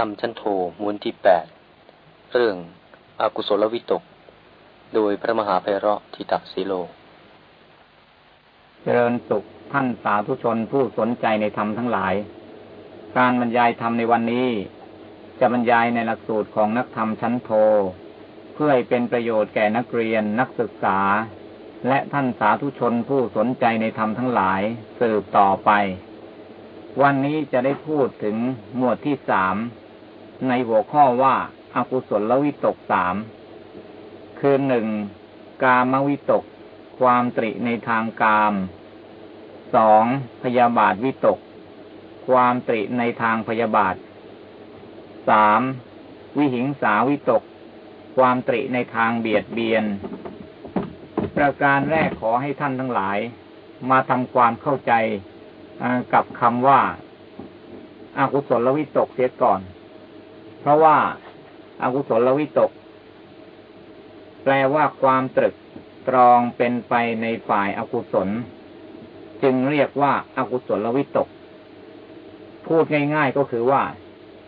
ธรรมชั้นโทม้วนที่แปดเรื่องอากุศลวิตก โดยพระมหาไพเราะทิตักสีโล เจริญสุขท่านสาธุชนผู้สนใจในธรรมทั้งหลาย การบรรยายธรรมในวันนี้ จะบรรยายในหลักสูตรของนักธรรมชั้นโท เพื่อให้เป็นประโยชน์แก่นักเรียนนักศึกษา และท่านสาธุชนผู้สนใจในธรรมทั้งหลายสืบต่อไป วันนี้จะได้พูดถึงหมวดที่สาม ในหัวข้อว่าอากุศลวิตกสาม คือหนึ่งกามวิตก ความตริในทางกามสองพยาบาทวิตก ความตริในทางพยาบาทสามวิหิงสาวิตก ความตริในทางเบียดเบียน ประการแรกขอให้ท่านทั้งหลาย มาทำความเข้าใจกับคำว่าอากุศลวิตกเสียก่อน เพราะว่าอากุศลวิตก แปลว่าความตรึกตรองเป็นไปในฝ่ายอากุศล จึงเรียกว่าอากุศลวิตก พูดง่าย ๆก็คือว่า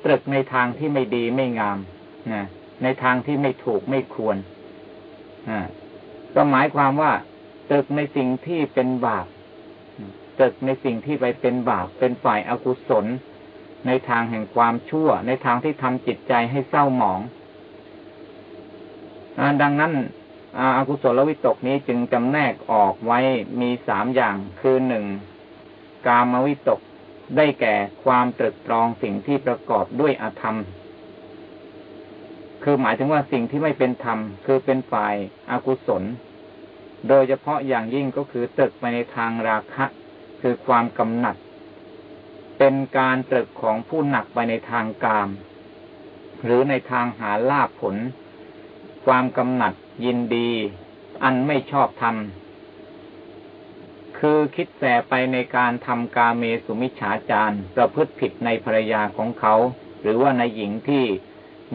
ตรึกในทางที่ไม่ดีไม่งามนะในทางที่ไม่ถูกไม่ควรก็หมายความว่า ตรึกในสิ่งที่เป็นบาปตรึกในสิ่งที่ไปเป็นบาปเป็นฝ่ายอากุศล ในทางแห่งความชั่ว ในทางที่ทำจิตใจให้เศร้าหมองอดังนั้นอากุศลวิตกนี้จึงจำแนกออกไว้มีสามอย่างคือหนึ่งกามวิตกได้แก่ความตรึกตรองสิ่งที่ประกอบด้วยอธรรม คือหมายถึงว่าสิ่งที่ไม่เป็นธรรม คือเป็นฝ่ายอากุศล โดยเฉพาะอย่างยิ่งก็คือตรึกไปในทางราคะ คือความกำหนัด เป็นการตรึกของผู้หนักไปในทางกาม หรือในทางหาลาภผล ความกำหนัดยินดี อันไม่ชอบทำคือคิดแสไปในการทำกาเมสุมิชฌาจารประพฤติผิดในภรรยาของเขา หรือว่าในหญิงที่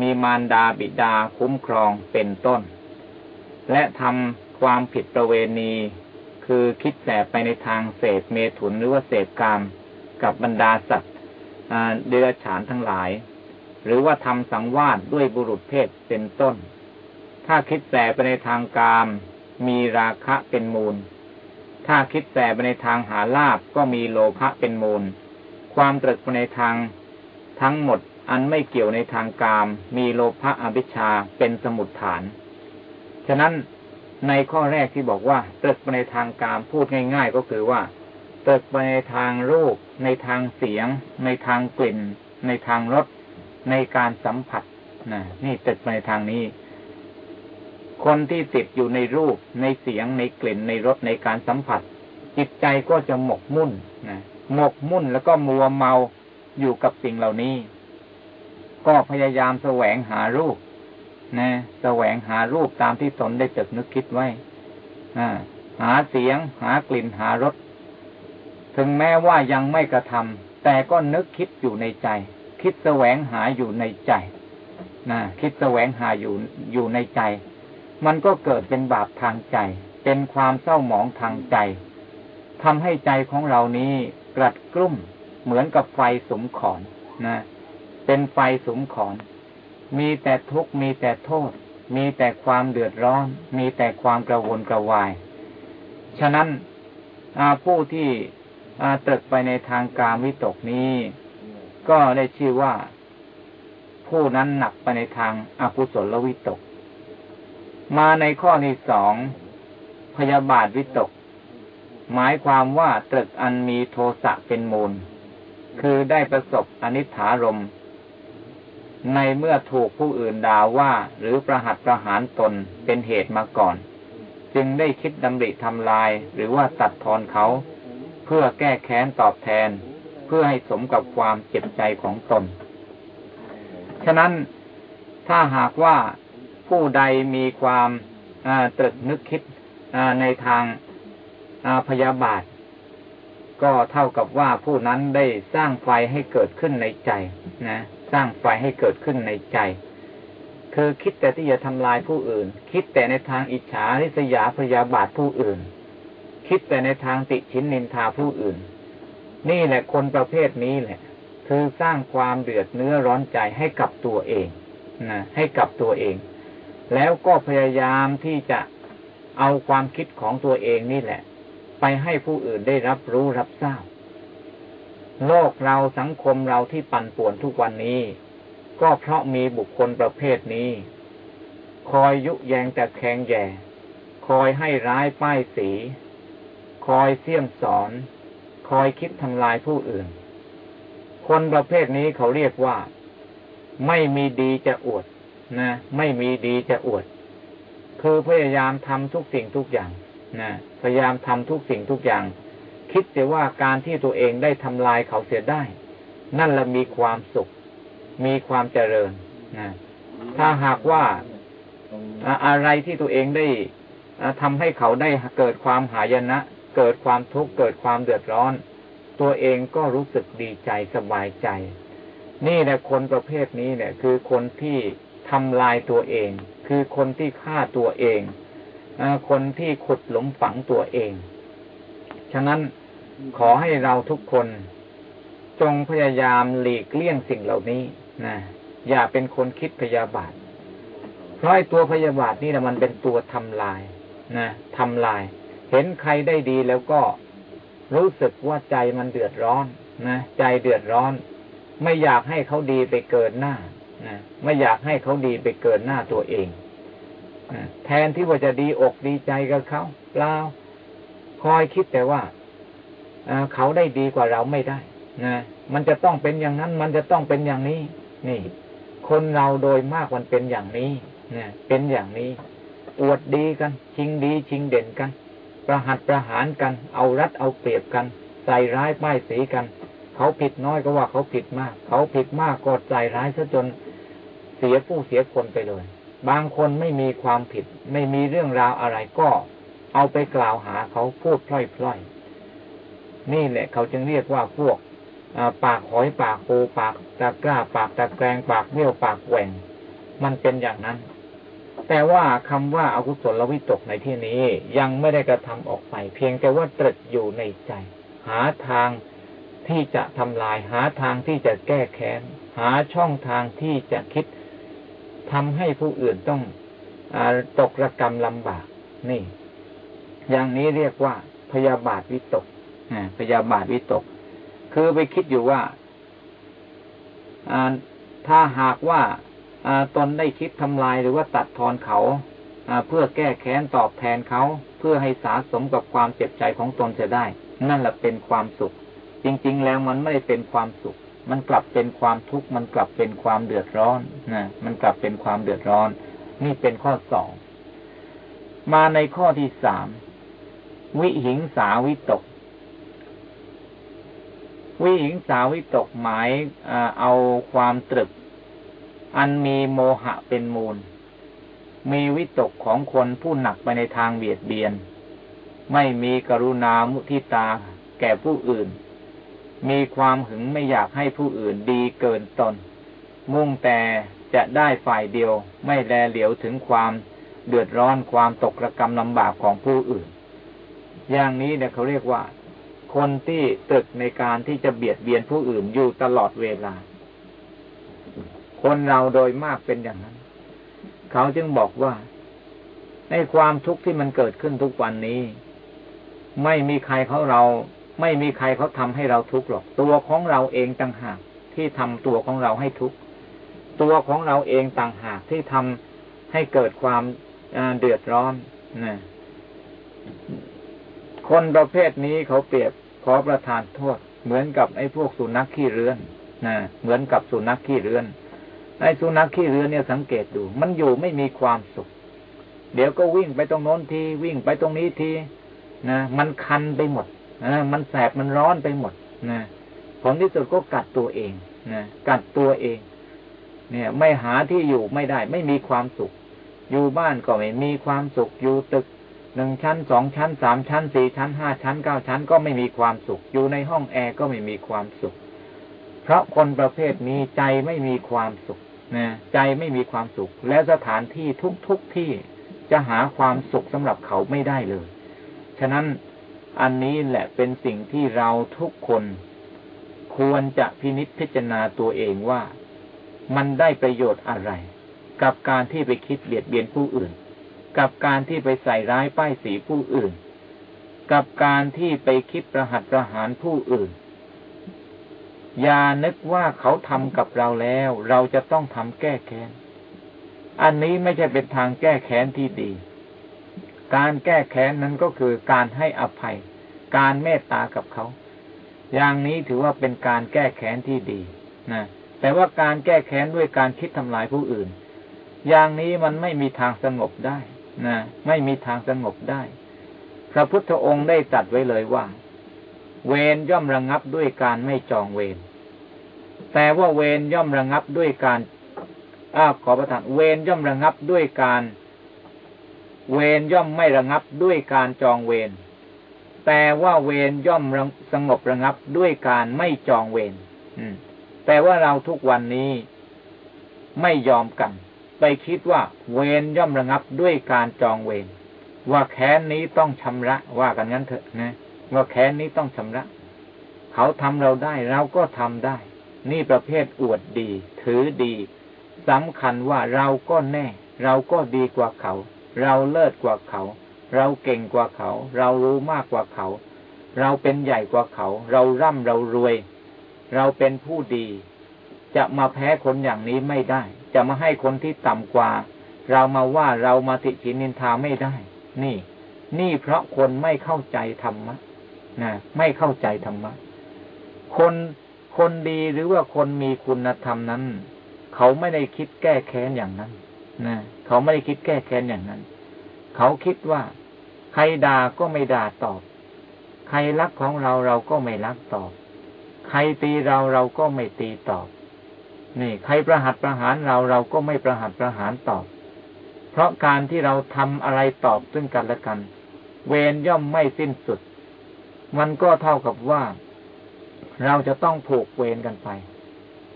มีมารดาบิดาคุ้มครองเป็นต้น และทำความผิดประเวณี คือคิดแสไปในทางเสพเมถุนหรือว่าเสพกาม กับบรรดาสัตว์เดรัจฉานทั้งหลาย หรือว่าทำสังวาสด้วยบุรุษเพศเป็นต้น ถ้าคิดแสไปในทางกามมีราคะเป็นมูล ถ้าคิดแสไปในทางหาลาบก็มีโลภะเป็นมูล ความตรึกไปในทางทั้งหมดอันไม่เกี่ยวในทางกาม มีโลภะอภิชาเป็นสมุดฐาน ฉะนั้นในข้อแรกที่บอกว่าตรึกไปในทางกามพูดง่าย ๆ ก็คือว่า ตกไปในทางรูป ในทางเสียง ในทางกลิ่น ในทางรสในการสัมผัสนะนี่ติดไปในทางนี้ คนที่ติดอยู่ในรูป ในเสียง ในกลิ่น ในรสในการสัมผัส จิตใจก็จะหมกมุ่นนะหมกมุ่นแล้วก็มัวเมาอยู่กับสิ่งเหล่านี้ ก็พยายามแสวงหารูปนะแสวงหารูปตามที่ตนได้ตึกนึกคิดไว้หาเสียง หากลิ่นหารส ถึงแม้ว่ายังไม่กระทำแต่ก็นึกคิดอยู่ในใจ คิดแสวงหาอยู่ในใจนะคิดแสวงหาอยู่อยู่ในใจ มันก็เกิดเป็นบาปทางใจ เป็นความเศร้าหมองทางใจทำให้ใจของเรานี้กรัดกลุ่มเหมือนกับไฟสมขอนนะเป็นไฟสมขอน มีแต่ทุกข์มีแต่โทษ มีแต่ความเดือดร้อน มีแต่ความกระวนกระวาย ฉะนั้นผู้ที่ ตรึกไปในทางการวิตกนี้ ก็ได้ชื่อว่า ผู้นั้นหนักไปในทางอากุศลวิตก มาในข้อที่สองพยาบาทวิตก หมายความว่าตรึกอันมีโทสะเป็นมูล คือได้ประสบอนิถารม ในเมื่อถูกผู้อื่นด่าว่าหรือประหัตประหารตนเป็นเหตุมาก่อน จึงได้คิดดำริทำลายหรือว่าตัดทอนเขา เพื่อแก้แค้นตอบแทน เพื่อให้สมกับความเจ็บใจของตน ฉะนั้นถ้าหากว่าผู้ใดมีความตรึกนึกคิดในทางพยาบาท ก็เท่ากับว่าผู้นั้นได้สร้างไฟให้เกิดขึ้นในใจนะสร้างไฟให้เกิดขึ้นในใจคือคิดแต่ที่จะทำลายผู้อื่น คิดแต่ในทางอิจฉาริษยาพยาบาทผู้อื่น คิดแต่ในทางติชินนินทาผู้อื่น นี่แหละคนประเภทนี้แหละ คือสร้างความเดือดเนื้อร้อนใจให้กับตัวเองนะให้กับตัวเอง แล้วก็พยายามที่จะเอาความคิดของตัวเองนี่แหละ ไปให้ผู้อื่นได้รับรู้รับทราบ โลกเราสังคมเราที่ปั่นป่วนทุกวันนี้ ก็เพราะมีบุคคลประเภทนี้ คอยยุแยงแต่แคงแย่ คอยให้ร้ายป้ายสี คอยเสี่ยมสอน คอยคิดทำลายผู้อื่น คนประเภทนี้เขาเรียกว่า ไม่มีดีจะอวดนะ ไม่มีดีจะอวด คือพยายามทำทุกสิ่งทุกอย่างนะพยายามทำทุกสิ่งทุกอย่าง คิดแต่ว่าการที่ตัวเองได้ทำลายเขาเสียได้ นั่นละมีความสุข มีความเจริญนะถ้าหากว่าอะไรที่ตัวเองได้ทำให้เขาได้เกิดความหายนะ เกิดความทุกข์เกิดความเดือดร้อน ตัวเองก็รู้สึกดีใจสบายใจ นี่แหละคนประเภทนี้เนี่ย คือคนที่ทำลายตัวเอง คือคนที่ฆ่าตัวเองอคนที่ขุดหลุมฝังตัวเอง ฉะนั้นขอให้เราทุกคน จงพยายามหลีกเลี่ยงสิ่งเหล่านี้นะอย่าเป็นคนคิดพยาบาทเพราะตัวพยาบาทนี่นะมันเป็นตัวทำลายนะทำลาย เห็นใครได้ดีแล้วก็รู้สึกว่าใจมันเดือดร้อนนะใจเดือดร้อน ไม่อยากให้เขาดีไปเกินหน้านะไม่อยากให้เขาดีไปเกินหน้าตัวเองแทนที่ว่าจะดีอกดีใจกับเขาเปล่าคอยคิดแต่ว่าเขาได้ดีกว่าเราไม่ได้นะมันจะต้องเป็นอย่างนั้น มันจะต้องเป็นอย่างนี้ นี่ คนเราโดยมากมันเป็นอย่างนี้นี่ยเป็นอย่างนี้ อวดดีกัน ชิงดี ชิงเด่นกัน ประหัดประหารกัน เอารัดเอาเปรียบกัน ใส่ร้ายป้ายสีกัน เขาผิดน้อยก็ว่าเขาผิดมาก เขาผิดมากก็ใส่ร้ายซะจนเสียผู้เสียคนไปเลย บางคนไม่มีความผิด ไม่มีเรื่องราวอะไรก็ เอาไปกล่าวหาเขาพูดพล่อยๆ นี่แหละเขาจึงเรียกว่าพวกปากหอยปากปูปากตะกร้า ปากตะแกรงปากเบี้ยวปากแหว่ง มันเป็นอย่างนั้น แต่ว่าคำว่าอากุศลวิตกในที่นี้ยังไม่ได้กระทำออกไป เพียงแต่ว่าตรึกอยู่ในใจ หาทางที่จะทำลาย หาทางที่จะแก้แค้น หาช่องทางที่จะคิดทำให้ผู้อื่นต้องอตกระกรรมลำบาก นี่ อย่างนี้เรียกว่า พยาบาทวิตกพยาบาทวิตก คือไปคิดอยู่ว่าถ้าหากว่า ตนได้คิดทำลายหรือว่าตัดทอนเขาเพื่อแก้แค้นตอบแทนเขาเพื่อให้สาสมกับความเจ็บใจของตนจะได้ นั่นแหละเป็นความสุข จริง ๆ แล้วมันไม่ได้เป็นความสุข มันกลับเป็นความทุกข์มันกลับเป็นความเดือดร้อนนะมันกลับเป็นความเดือดร้อน นี่เป็นข้อสองมาในข้อที่สามวิหิงสาวิตก วิหิงสาวิตกหมายเอาความตรึก อันมีโมหะเป็นมูล มีวิตกของคนผู้หนักไปในทางเบียดเบียน ไม่มีกรุณามุทิตาแก่ผู้อื่น มีความหึงไม่อยากให้ผู้อื่นดีเกินตน มุ่งแต่จะได้ฝ่ายเดียวไม่แลเหลียวถึงความเดือดร้อนความตกระกรรมลำบากของผู้อื่น อย่างนี้เนี่ยเขาเรียกว่า คนที่ตึกในการที่จะเบียดเบียนผู้อื่นอยู่ตลอดเวลา คนเราโดยมากเป็นอย่างนั้น เขาจึงบอกว่า ในความทุกข์ที่มันเกิดขึ้นทุกวันนี้ ไม่มีใครเขาเรา ไม่มีใครเขาทำให้เราทุกข์หรอก ตัวของเราเองต่างหากที่ทำตัวของเราให้ทุกข์ตัวของเราเองต่างหากที่ทำให้เกิดความเดือดร้อนนะคนประเภทนี้เขาเปรียบขอประทานโทษ เหมือนกับไอ้พวกสุนัขขี้เรือนนะเหมือนกับสุนัขขี้เรือน ไอ้สุนัขขี้เรือเนี่ยสังเกตดู มันอยู่ไม่มีความสุข เดี๋ยวก็วิ่งไปตรงโน้นทีวิ่งไปตรงนี้ทีนะมันคันไปหมดนะมันแสบมันร้อนไปหมดนะผลที่สุดก็กัดตัวเองนะกัดตัวเอง เนี่ย ไม่หาที่อยู่ไม่ได้ ไม่มีความสุข อยู่บ้านก็ไม่มีความสุข อยู่ตึกหนึ่งชั้นสองชั้นสามชั้นสี่ชั้นห้าชั้นเก้าชั้นก็ไม่มีความสุข อยู่ในห้องแอร์ก็ไม่มีความสุข เพราะคนประเภทนี้ใจไม่มีความสุข นะใจไม่มีความสุข และสถานที่ทุกทุกที่จะหาความสุขสำหรับเขาไม่ได้เลย ฉะนั้นอันนี้แหละเป็นสิ่งที่เราทุกคนควรจะพินิจพิจารณาตัวเองว่ามันได้ประโยชน์อะไร กับการที่ไปคิดเบียดเบียนผู้อื่น กับการที่ไปใส่ร้ายป้ายสีผู้อื่น กับการที่ไปคิดประหัตประหารผู้อื่น อย่านึกว่าเขาทำกับเราแล้ว เราจะต้องทำแก้แค้น อันนี้ไม่ใช่เป็นทางแก้แค้นที่ดี การแก้แค้นนั้นก็คือการให้อภัย การเมตตากับเขา อย่างนี้ถือว่าเป็นการแก้แค้นที่ดีนะแต่ว่าการแก้แค้นด้วยการคิดทำลายผู้อื่น อย่างนี้มันไม่มีทางสงบได้นะไม่มีทางสงบได้ พระพุทธองค์ได้ตัดไว้เลยว่า เวรย่อมระงงับด้วยการไม่จองเวรแต่ว่าเวรย่อมระงงับด้วยการอ้าขอประทานเวรย่อมระงงับด้วยการ เวรย่อมไม่ระงับด้วยการจองเวรแต่ว่าเวรย่อมสงบระงับด้วยการไม่จองเวรแต่ว่าเราทุกวันนี้ไม่ยอมกัน ไปคิดว่า เวรย่อมระงับด้วยการจองเวรว่าแค้นนี้ต้องชำระว่ากันงั้นเถอะนะ ว่าแค้นนี้ต้องชำระ เขาทำเราได้เราก็ทำได้ นี่ประเภทอวดดี ถือดีสำคัญว่าเราก็แน่ เราก็ดีกว่าเขา เราเลิศกว่าเขา เราเก่งกว่าเขา เรารู้มากกว่าเขา เราเป็นใหญ่กว่าเขา เราร่ำเรารวย เราเป็นผู้ดี จะมาแพ้คนอย่างนี้ไม่ได้ จะมาให้คนที่ต่ำกว่า เรามาว่าเรามาติฉินินทาไม่ได้ นี่ นี่เพราะคนไม่เข้าใจธรรมะ นะไม่เข้าใจธรรมะ คนคนดีหรือว่าคนมีคุณธรรมนั้น เขาไม่ได้คิดแก้แค้นอย่างนั้นนะเขาไม่ได้คิดแก้แค้นอย่างนั้น เขาคิดว่า ใครด่าก็ไม่ด่าตอบ ใครรักของเราเราก็ไม่รักตอบ ใครตีเราเราก็ไม่ตีตอบ นี่ ใครประหัตประหารเราเราก็ไม่ประหัตประหารตอบ เพราะการที่เราทำอะไรตอบซึ่งกันและกัน เวรย่อมไม่สิ้นสุด มันก็เท่ากับว่า เราจะต้องผูกเวรกันไป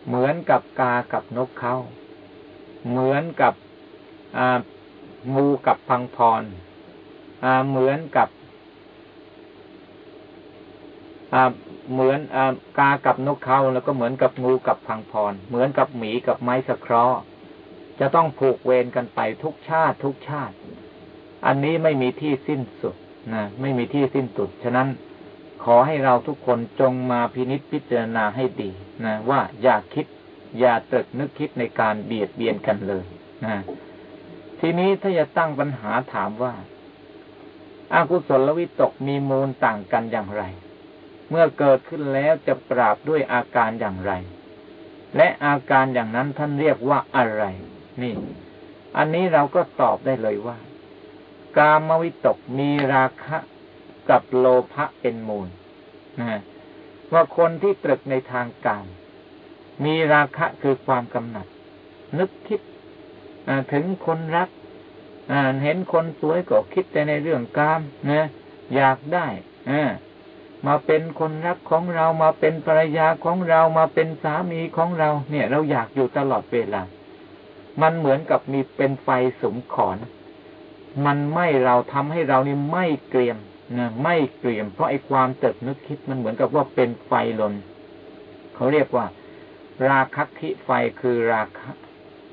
เหมือนกับกากับนกเขาเหมือนกับงูกับพังพรเหมือนกับเหมือนอกากับนกเขาแล้วก็เหมือนกับงูกับพังพร เหมือนกับหมีกับไม้สะเคราะห์จะต้องผูกเวรกันไปทุกชาติทุกชาติ อันนี้ไม่มีที่สิ้นสุดนะไม่มีที่สิ้นสุด ฉะนั้น ขอให้เราทุกคนจงมาพินิจพิจารณาให้ดีนะว่าอย่าคิด อย่าตรึกนึกคิดในการเบียดเบียนกันเลยนะทีนี้ถ้าจะตั้งปัญหาถามว่าอากุศลวิตกมีมูลต่างกันอย่างไร เมื่อเกิดขึ้นแล้วจะปราบด้วยอาการอย่างไร และอาการอย่างนั้นท่านเรียกว่าอะไร นี่ อันนี้เราก็ตอบได้เลยว่า กามวิตกมีราคะ กับโลภะเป็นมูลนะว่าคนที่ตรึกในทางกามมีราคะคือความกำหนัด นึกคิดถึงคนรักเห็นคนสวยก็คิดแต่ในเรื่องกามนะอยากได้มาเป็นคนรักของเรามาเป็นภรรยาของเรามาเป็นสามีของเรา เนี่ย เราอยากอยู่ตลอดเวลา มันเหมือนกับมีเป็นไฟสมขอน มันไม่เราทำให้เรานี่ไม่เกรียม นะไม่เกรียม เพราะไอ้ความเติบนึกคิดมันเหมือนกับว่าเป็นไฟลนเขาเรียกว่า ราคะคิไฟคือราคะ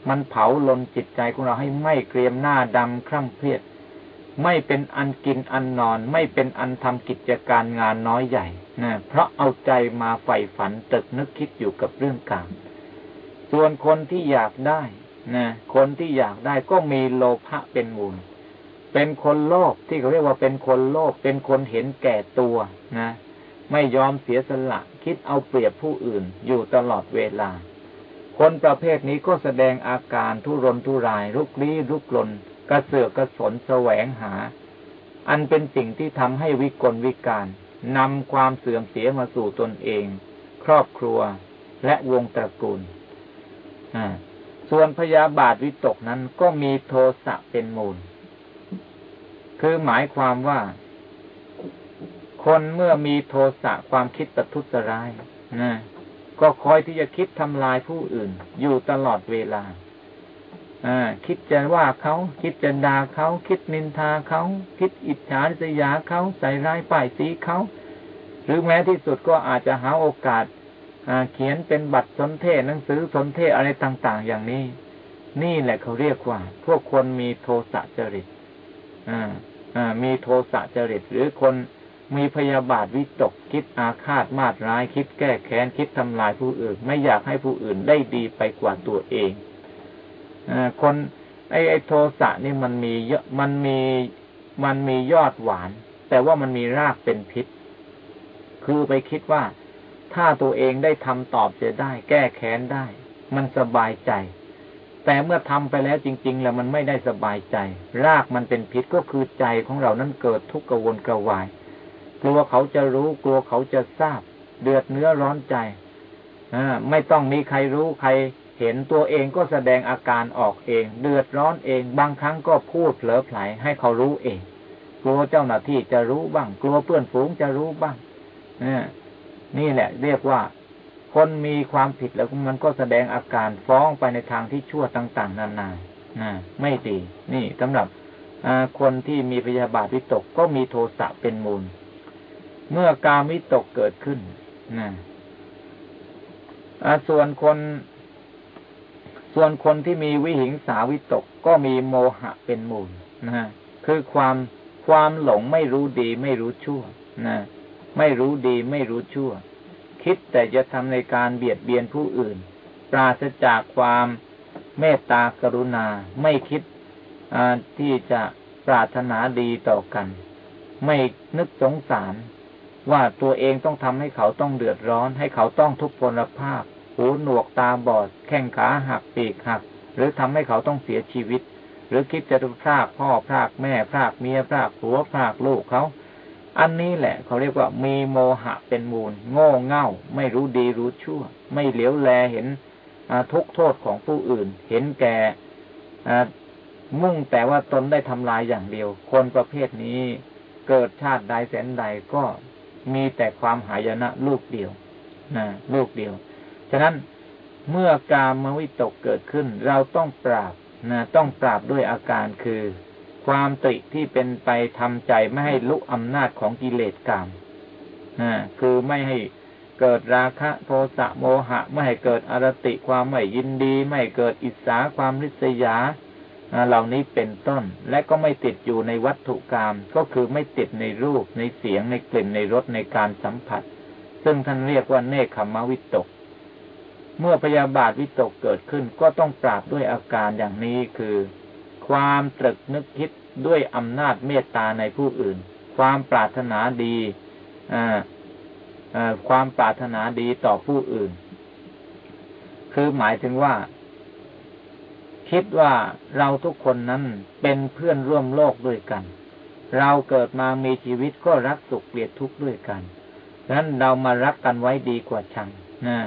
มันเผาลนจิตใจของเราให้ไม่เกรียมหน้าดำคร่ำเครียด ไม่เป็นอันกินอันนอน ไม่เป็นอันทำกิจการงานน้อยใหญ่นะเพราะเอาใจมาใฝ่ฝันตึกนึกคิดอยู่กับเรื่องกางส่วนคนที่อยากได้นะคนที่อยากได้ก็มีโลภะเป็นมูล เป็นคนโลภที่เขาเรียกว่าเป็นคนโลภเป็นคนเห็นแก่ตัวนะ ไม่ยอมเสียสละ คิดเอาเปรียบผู้อื่นอยู่ตลอดเวลา คนประเภทนี้ก็แสดงอาการทุรนทุรายลุกลี้ลุกลน กระเสือกกระสนแสวงหา อันเป็นสิ่งที่ทำให้วิกลวิการนำความเสื่อมเสียมาสู่ตนเอง ครอบครัวและวงตระกูลส่วนพยาบาทวิตกนั้นก็มีโทสะเป็นมูล คือหมายความว่า คนเมื่อมีโทสะความคิดประทุษร้ายนะก็คอยที่จะคิดทำลายผู้อื่น อยู่ตลอดเวลาคิดจะว่าเขาคิดจะด่าเขาคิดนินทาเขาคิดอิจฉาริษยาเขาใส่ร้ายป้ายสีเขาหรือแม้ที่สุดก็อาจจะหาโอกาสเขียนเป็นบัตรสนเทศหนังสือสนเทศอะไรต่าง ๆ อย่างนี้ นี่แหละเขาเรียกว่า พวกคนมีโทสะจริต มีโทสะจริตหรือคนมีพยาบาทวิตกคิดอาฆาตมาดร้ายคิดแก้แค้นคิดทำลายผู้อื่น ไม่อยากให้ผู้อื่นได้ดีไปกว่าตัวเองอคนไอ้ไอ้โทสะนี่มันมีเยอะมันมีมันมียอดหวาน แต่ว่ามันมีรากเป็นพิษ คือไปคิดว่าถ้าตัวเองได้ทำตอบเสียได้ แก้แค้นได้ มันสบายใจ แต่เมื่อทำไปแล้วจริง ๆ แล้วมันไม่ได้สบายใจ รากมันเป็นพิษก็คือใจของเรานั้นเกิดทุกข์กวนกระวาย กลัวเขาจะรู้กลัวเขาจะทราบ เดือดเนื้อร้อนใจอไม่ต้องมีใครรู้ใครเห็นตัวเองก็แสดงอาการออกเอง เดือดร้อนเอง บางครั้งก็พูดเผลอไผลให้เขารู้เอง กลัวเจ้าหน้าที่จะรู้บ้าง กลัวเพื่อนฝูงจะรู้บ้างนี่แหละ เรียกว่า คนมีความผิดแล้วมันก็แสดงอาการฟ้องไปในทางที่ชั่วต่าง ๆ นานานะไม่ดี นี่สำหรับคนที่มีพยาบาทวิตกก็มีโทสะเป็นมูล เมื่อกามิตกเกิดขึ้นนะส่วนคน ส่วนคนที่มีวิหิงสาวิตกก็มีโมหะเป็นมูลนะคือความความหลงไม่รู้ดีไม่รู้ชั่วนะไม่รู้ดีไม่รู้ชั่ว คิดแต่จะทำในการเบียดเบียนผู้อื่น ปราศจากความเมตตากรุณาไม่คิดที่จะปรารถนาดีต่อกัน ไม่นึกสงสาร ว่าตัวเองต้องทำให้เขาต้องเดือดร้อน ให้เขาต้องทุกพลภาพ หูหนวกตาบอด แข้งขาหักปีกหัก หรือทำให้เขาต้องเสียชีวิต หรือคิดจะพรากพ่อพรากแม่พรากเมียพรากผัวพรากลูกเขา อันนี้แหละเขาเรียกว่ามีโมหะเป็นมูล โง่เง่า ไม่รู้ดีรู้ชั่ว ไม่เหลียวแลเห็นทุกโทษของผู้อื่น เห็นแก่มุ่งแต่ว่าตนได้ทำลายอย่างเดียว คนประเภทนี้เกิดชาติใดแสนใดก็มีแต่ความหายนะลูกเดียวนะลูกเดียว ฉะนั้นเมื่อกามวิตกเกิดขึ้น เราต้องปราบนะต้องปราบด้วยอาการคือ ความติที่เป็นไปทำใจไม่ให้ลุกอำนาจของกิเลสกรรมนะคือไม่ให้เกิดราคะโทสะโมหะ ไม่ให้เกิดอรติความไม่ยินดี ไม่เกิดอิสาความริษยาเหล่านี้เป็นต้น และก็ไม่ติดอยู่ในวัตถุกรรมก็คือไม่ติดในรูปในเสียงในกลิ่นในรสในการสัมผัส ซึ่งท่านเรียกว่าเนคขมวิตก เมื่อพยาบาทวิตกเกิดขึ้นก็ต้องปราบด้วยอาการอย่างนี้คือ ความตรึกนึกคิดด้วยอำนาจเมตตาในผู้อื่น ความปรารถนาดีความปรารถนาดีต่อผู้อื่น คือหมายถึงว่า คิดว่าเราทุกคนนั้นเป็นเพื่อนร่วมโลกด้วยกัน เราเกิดมามีชีวิตก็รักสุขเกลียดทุกข์ด้วยกันดังนั้นเรามารักกันไว้ดีกว่าชังนะ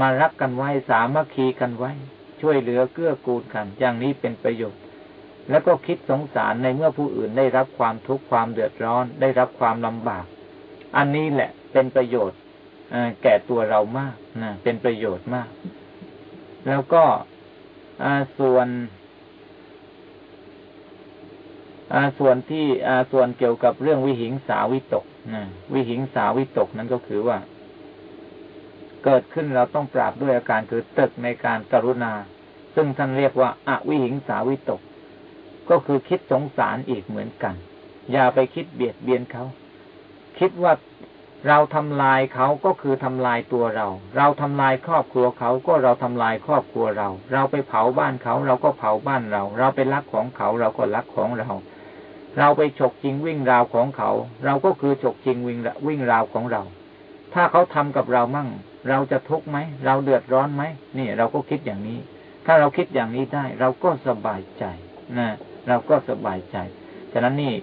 มารักกันไว้สามัคคีกันไว้ ช่วยเหลือเกื้อกูลกัน อย่างนี้เป็นประโยชน์ แล้วก็คิดสงสารในเมื่อผู้อื่นได้รับความทุกข์ความเดือดร้อน ได้รับความลำบาก อันนี้แหละเป็นประโยชน์แก่ตัวเรามากนะเป็นประโยชน์มาก แล้วก็ส่วนส่วนที่ส่วนเกี่ยวกับเรื่องวิหิงสาวิตกนะวิหิงสาวิตกนั้นก็คือว่า เกิดขึ้นเราต้องปราบด้วยอาการคือตึกในการกรุณา ซึ่งท่านเรียกว่าอาวิหิงสาวิตก ก็คือคิดสงสารอีกเหมือนกัน อย่าไปคิดเบียดเบียนเขา คิดว่าเราทำลายเขาก็คือทำลายตัวเรา เราทำลายครอบครัวเขาก็เราทำลายครอบครัวเรา เราไปเผาบ้านเขาเราก็เผาบ้านเรา เราไปลักของเขาเราก็ลักของเรา เราไปฉกจริงวิ่งราวของเขา เราก็คือฉกจริงวิ่งวิ่งราวของเรา ถ้าเขาทำกับเรามั่ง เราจะทุกข์ไหมเราเดือดร้อนไหมนี่เราก็คิดอย่างนี้ ถ้าเราคิดอย่างนี้ได้ เราก็สบายใจนะเราก็สบายใจ ฉะนั้นนี่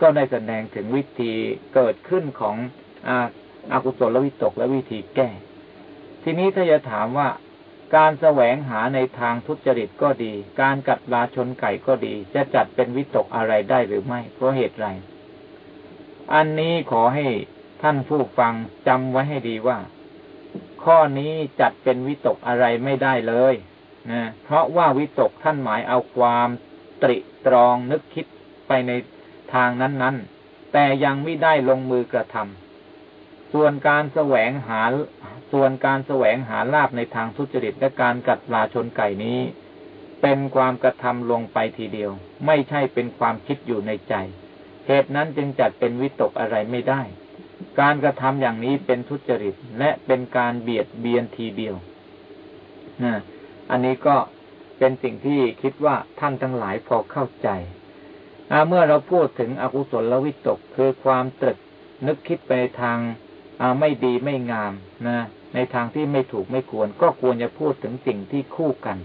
ก็ได้แสดงถึงวิธีเกิดขึ้นของอากุศลวิตกและวิธีแก้ ทีนี้ถ้าจะถามว่าการแสวงหาในทางทุจริตก็ดี การกัดลาชนไก่ก็ดี จะจัดเป็นวิตกอะไรได้หรือไม่ เพราะเหตุไร อันนี้ขอให้ท่านผู้ฟังจำไว้ให้ดีว่า ข้อนี้จัดเป็นวิตกอะไรไม่ได้เลยนะเพราะว่าวิตกท่านหมายเอาความตริตรองนึกคิดไปในทางนั้นๆ แต่ยังไม่ได้ลงมือกระทำส่วนการแสวงหา ส่วนการแสวงหาลาบในทางทุจริตและการกัดปลาชนไก่นี้ เป็นความกระทำลงไปทีเดียว ไม่ใช่เป็นความคิดอยู่ในใจ เหตุนั้นจึงจัดเป็นวิตกอะไรไม่ได้ การกระทำอย่างนี้เป็นทุจริต และเป็นการเบียดเบียนทีเดียวนะอันนี้ก็เป็นสิ่งที่คิดว่าท่านทั้งหลายพอเข้าใจเมื่อเราพูดถึงอกุศลวิตก คือความตรึกนึกคิดไปในทางไม่ดีไม่งามนะในทางที่ไม่ถูกไม่ควร ก็ควรจะพูดถึงสิ่งที่คู่กัน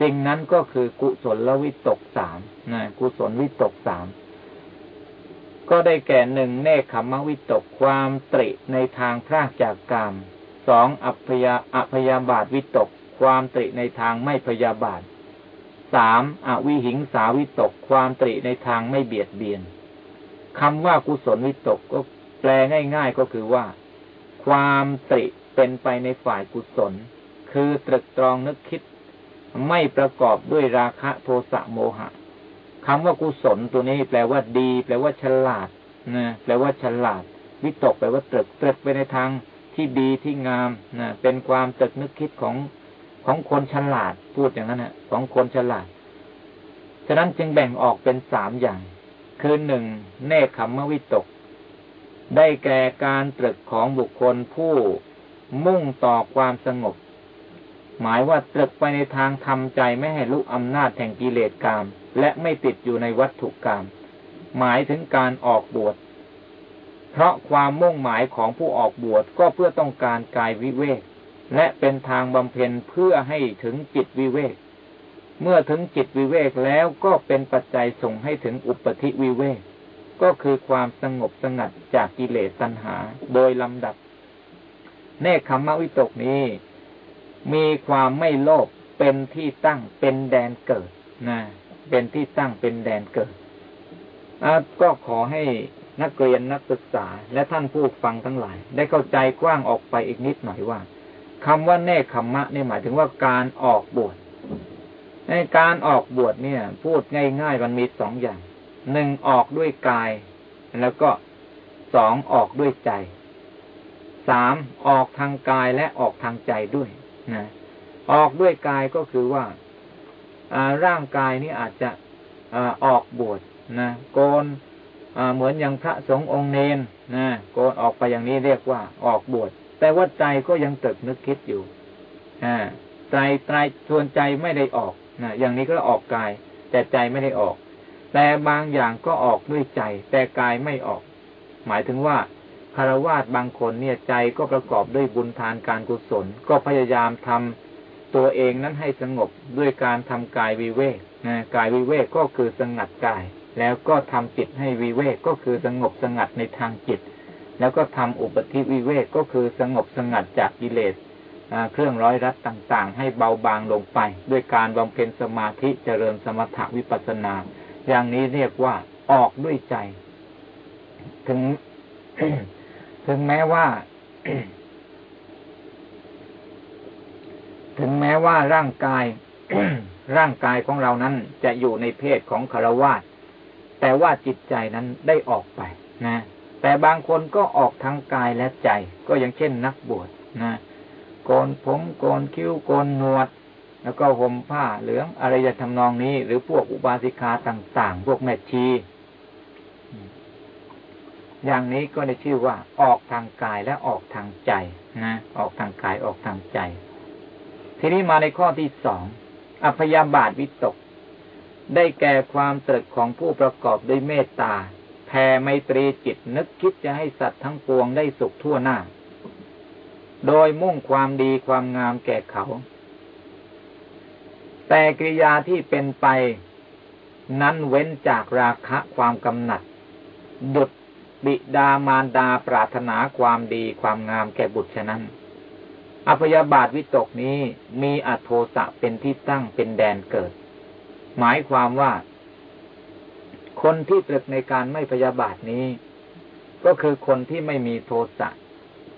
สิ่งนั้นก็คือกุศลวิตกสามนะกุศลวิตกสาม ก็ได้แก่หนึ่งเนคขมวิตกความตริในทางพรากจากกรรมสองอัพยาอัพยาบาทวิตก ความตริในทางไม่พยาบาทสามอวิหิงสาวิตก ความตริในทางไม่เบียดเบียนคำว่ากุศลวิตกก็แปลง่าย ๆก็คือว่า ความตริเป็นไปในฝ่ายกุศล คือตรึกตรองนึกคิด ไม่ประกอบด้วยราคะโทสะโมหะ คำว่ากุศลตัวนี้แปลว่าดี แปลว่าฉลาดนะแปลว่าฉลาด วิตกแปลว่าตรึกตรึกไปในทางที่ดีที่งามนะเป็นความตรึกนึกคิดของของคนฉลาด พูดอย่างนั้นนะของคนฉลาด ฉะนั้นจึงแบ่งออกเป็นสามอย่าง คือหนึ่งเนคขมมวิตก ได้แก่การตรึกของบุคคลผู้มุ่งต่อความสงบ หมายว่าตรึกไปในทางทำใจไม่ให้ลุกอำนาจแห่งกิเลสกรรม และไม่ติดอยู่ในวัตถุกรรม หมายถึงการออกบวช เพราะความมุ่งหมายของผู้ออกบวชก็เพื่อต้องการกายวิเวก และเป็นทางบำเพ็ญเพื่อให้ถึงจิตวิเวก เมื่อถึงจิตวิเวกแล้วก็เป็นปัจจัยส่งให้ถึงอุปธิวิเวก ก็คือความสงบสงัดจากกิเลสตัณหา โดยลำดับ เนคขมวิตกนี้ มีความไม่โลภเป็นที่ตั้งเป็นแดนเกิดนะ เป็นที่ตั้งเป็นแดนเกิดก็ขอให้นักเรียนนักศึกษา และท่านผู้ฟังทั้งหลาย ได้เข้าใจกว้างออกไปอีกนิดหน่อยว่าคำว่าเนคขมมะนี่หมายถึงว่าการออกบวชในการออกบวชเนี่ย พูดง่ายๆมันมีสองอย่างหนึ่งออกด้วยกาย แล้วก็สองออกด้วยใจสามออกทางกายและออกทางใจด้วยนะออกด้วยกายก็คือว่า ร่างกายนี้อาจจะออกบวชนะโกนเหมือนอย่างพระสงฆ์องค์เนนนะโกนออกไปอย่างนี้เรียกว่าออกบวชแต่ว่าใจก็ยังตึกนึกคิดอยู่อ่าใจใจส่วนใจไม่ได้ออกนะอย่างนี้ก็ออกกาย แต่ใจไม่ได้ออก แต่บางอย่างก็ออกด้วยใจ แต่กายไม่ออก หมายถึงว่าคารวาสบางคนเนี่ยใจก็ประกอบด้วยบุญทานการกุศล ก็พยายามทำ ตัวเองนั้นให้สงบด้วยการทำกายวิเวกนะกายวิเวกก็คือสงัดกาย แล้วก็ทำจิตให้วิเวกก็คือสงบสงัดในทางจิต แล้วก็ทำอุปธิวิเวกก็คือสงบสงัดจากกิเลสเครื่องร้อยรัดต่างๆ ให้เบาบางลงไป ด้วยการบำเพ็ญสมาธิเจริญสมถะวิปัสนา อย่างนี้เรียกว่าออกด้วยใจ ถึง ถึงแม้ว่า ถึงแม้ว่าร่างกาย ร่างกายของเรานั้นจะอยู่ในเพศของคารวาสแต่ว่าจิตใจนั้นได้ออกไปนะ แต่บางคนก็ออกทั้งกายและใจ ก็อย่างเช่นนักบวชนะโกนผมโกนคิ้วโกนหนวด แล้วก็ห่มผ้าเหลืองอะไรจะทำนองนี้ หรือพวกอุบาสิกาต่าง ๆ พวกแม่ชีอย่างนี้ก็ได้ชื่อว่าออกทางกายและออกทางใจนะออกทางกายออกทางใจ ทีนี้มาในข้อที่สองอภยาบาทวิตก ได้แก่ความตรึกของผู้ประกอบด้วยเมตตาแผ่ไมตรีจิตนึกคิดจะให้สัตว์ทั้งปวงได้สุขทั่วหน้า โดยมุ่งความดีความงามแก่เขา แต่กิริยาที่เป็นไป นั้นเว้นจากราคะความกำหนัด ดุดบิดามารดาปรารถนาความดีความงามแก่บุตรฉะนั้น อภยาบาทวิตกนี้มีอัโทสะเป็นที่ตั้งเป็นแดนเกิด หมายความว่า คนที่ตรึกในการไม่พยาบาทนี้ ก็คือคนที่ไม่มีโทสะ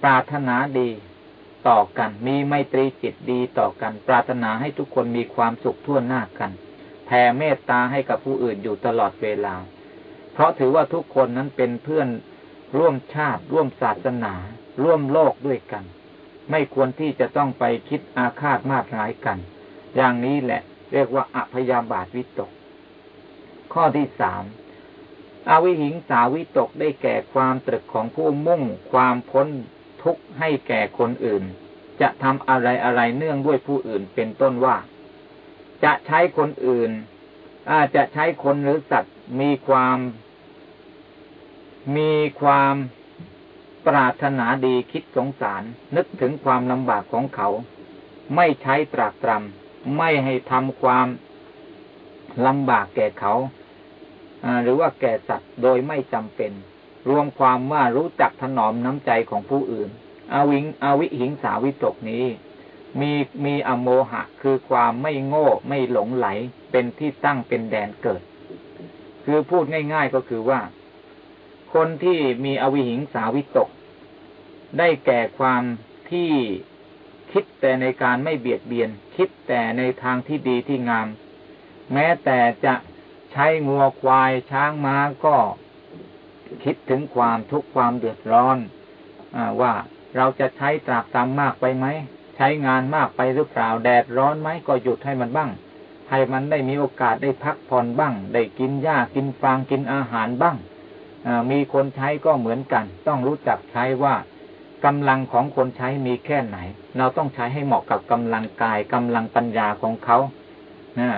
ปรารถนาดีต่อกัน มีไมตรีจิตดีต่อกัน ปรารถนาให้ทุกคนมีความสุขทั่วหน้ากันแผ่เมตตาให้กับผู้อื่นอยู่ตลอดเวลา เพราะถือว่าทุกคนนั้นเป็นเพื่อนร่วมชาติ ร่วมศาสนา ร่วมโลกด้วยกัน ไม่ควรที่จะต้องไปคิดอาฆาตมาตร้ายกัน อย่างนี้แหละ เรียกว่าอพยาบาทวิตก ข้อที่สามอวิหิงสาวิตกได้แก่ความตรึกของผู้มุ่ง ความพ้นทุกข์ให้แก่คนอื่น จะทำอะไรอะไรเนื่องด้วยผู้อื่นเป็นต้นว่า จะใช้คนอื่น อาจจะใช้คนหรือสัตว์มีความ มีความ ปรารถนาดีคิดสงสาร นึกถึงความลำบากของเขา ไม่ใช้ตรากตรำไม่ให้ทำความลำบากแก่เขา หรือว่าแก่สัตว์โดยไม่จำเป็น รวมความว่ารู้จักถนอมน้ำใจของผู้อื่น อวิงอวิหิงสาวิตกนี้ มีมีอโมหะ คือความไม่โง่ไม่หลงไหลเป็นที่ตั้งเป็นแดนเกิด คือพูดง่าย ๆก็คือว่า คนที่มีอวิหิงสาวิตก ได้แก่ความที่คิดแต่ในการไม่เบียดเบียน คิดแต่ในทางที่ดีที่งาม แม้แต่จะใช้งัวควายช้างม้าก็คิดถึงความทุกข์ความเดือดร้อนอว่าเราจะใช้ตรากตามมากไปไหม ใช้งานมากไปหรือเปล่าแดดร้อนไหมก็หยุดให้มันบ้าง ให้มันได้มีโอกาสได้พักผ่อนบ้าง ได้กินหญ้ากินฟางกินอาหารบ้าง มีคนใช้ก็เหมือนกัน ต้องรู้จักใช้ว่ากำลังของคนใช้มีแค่ไหน เราต้องใช้ให้เหมาะกับกำลังกายกำลังปัญญาของเขานะ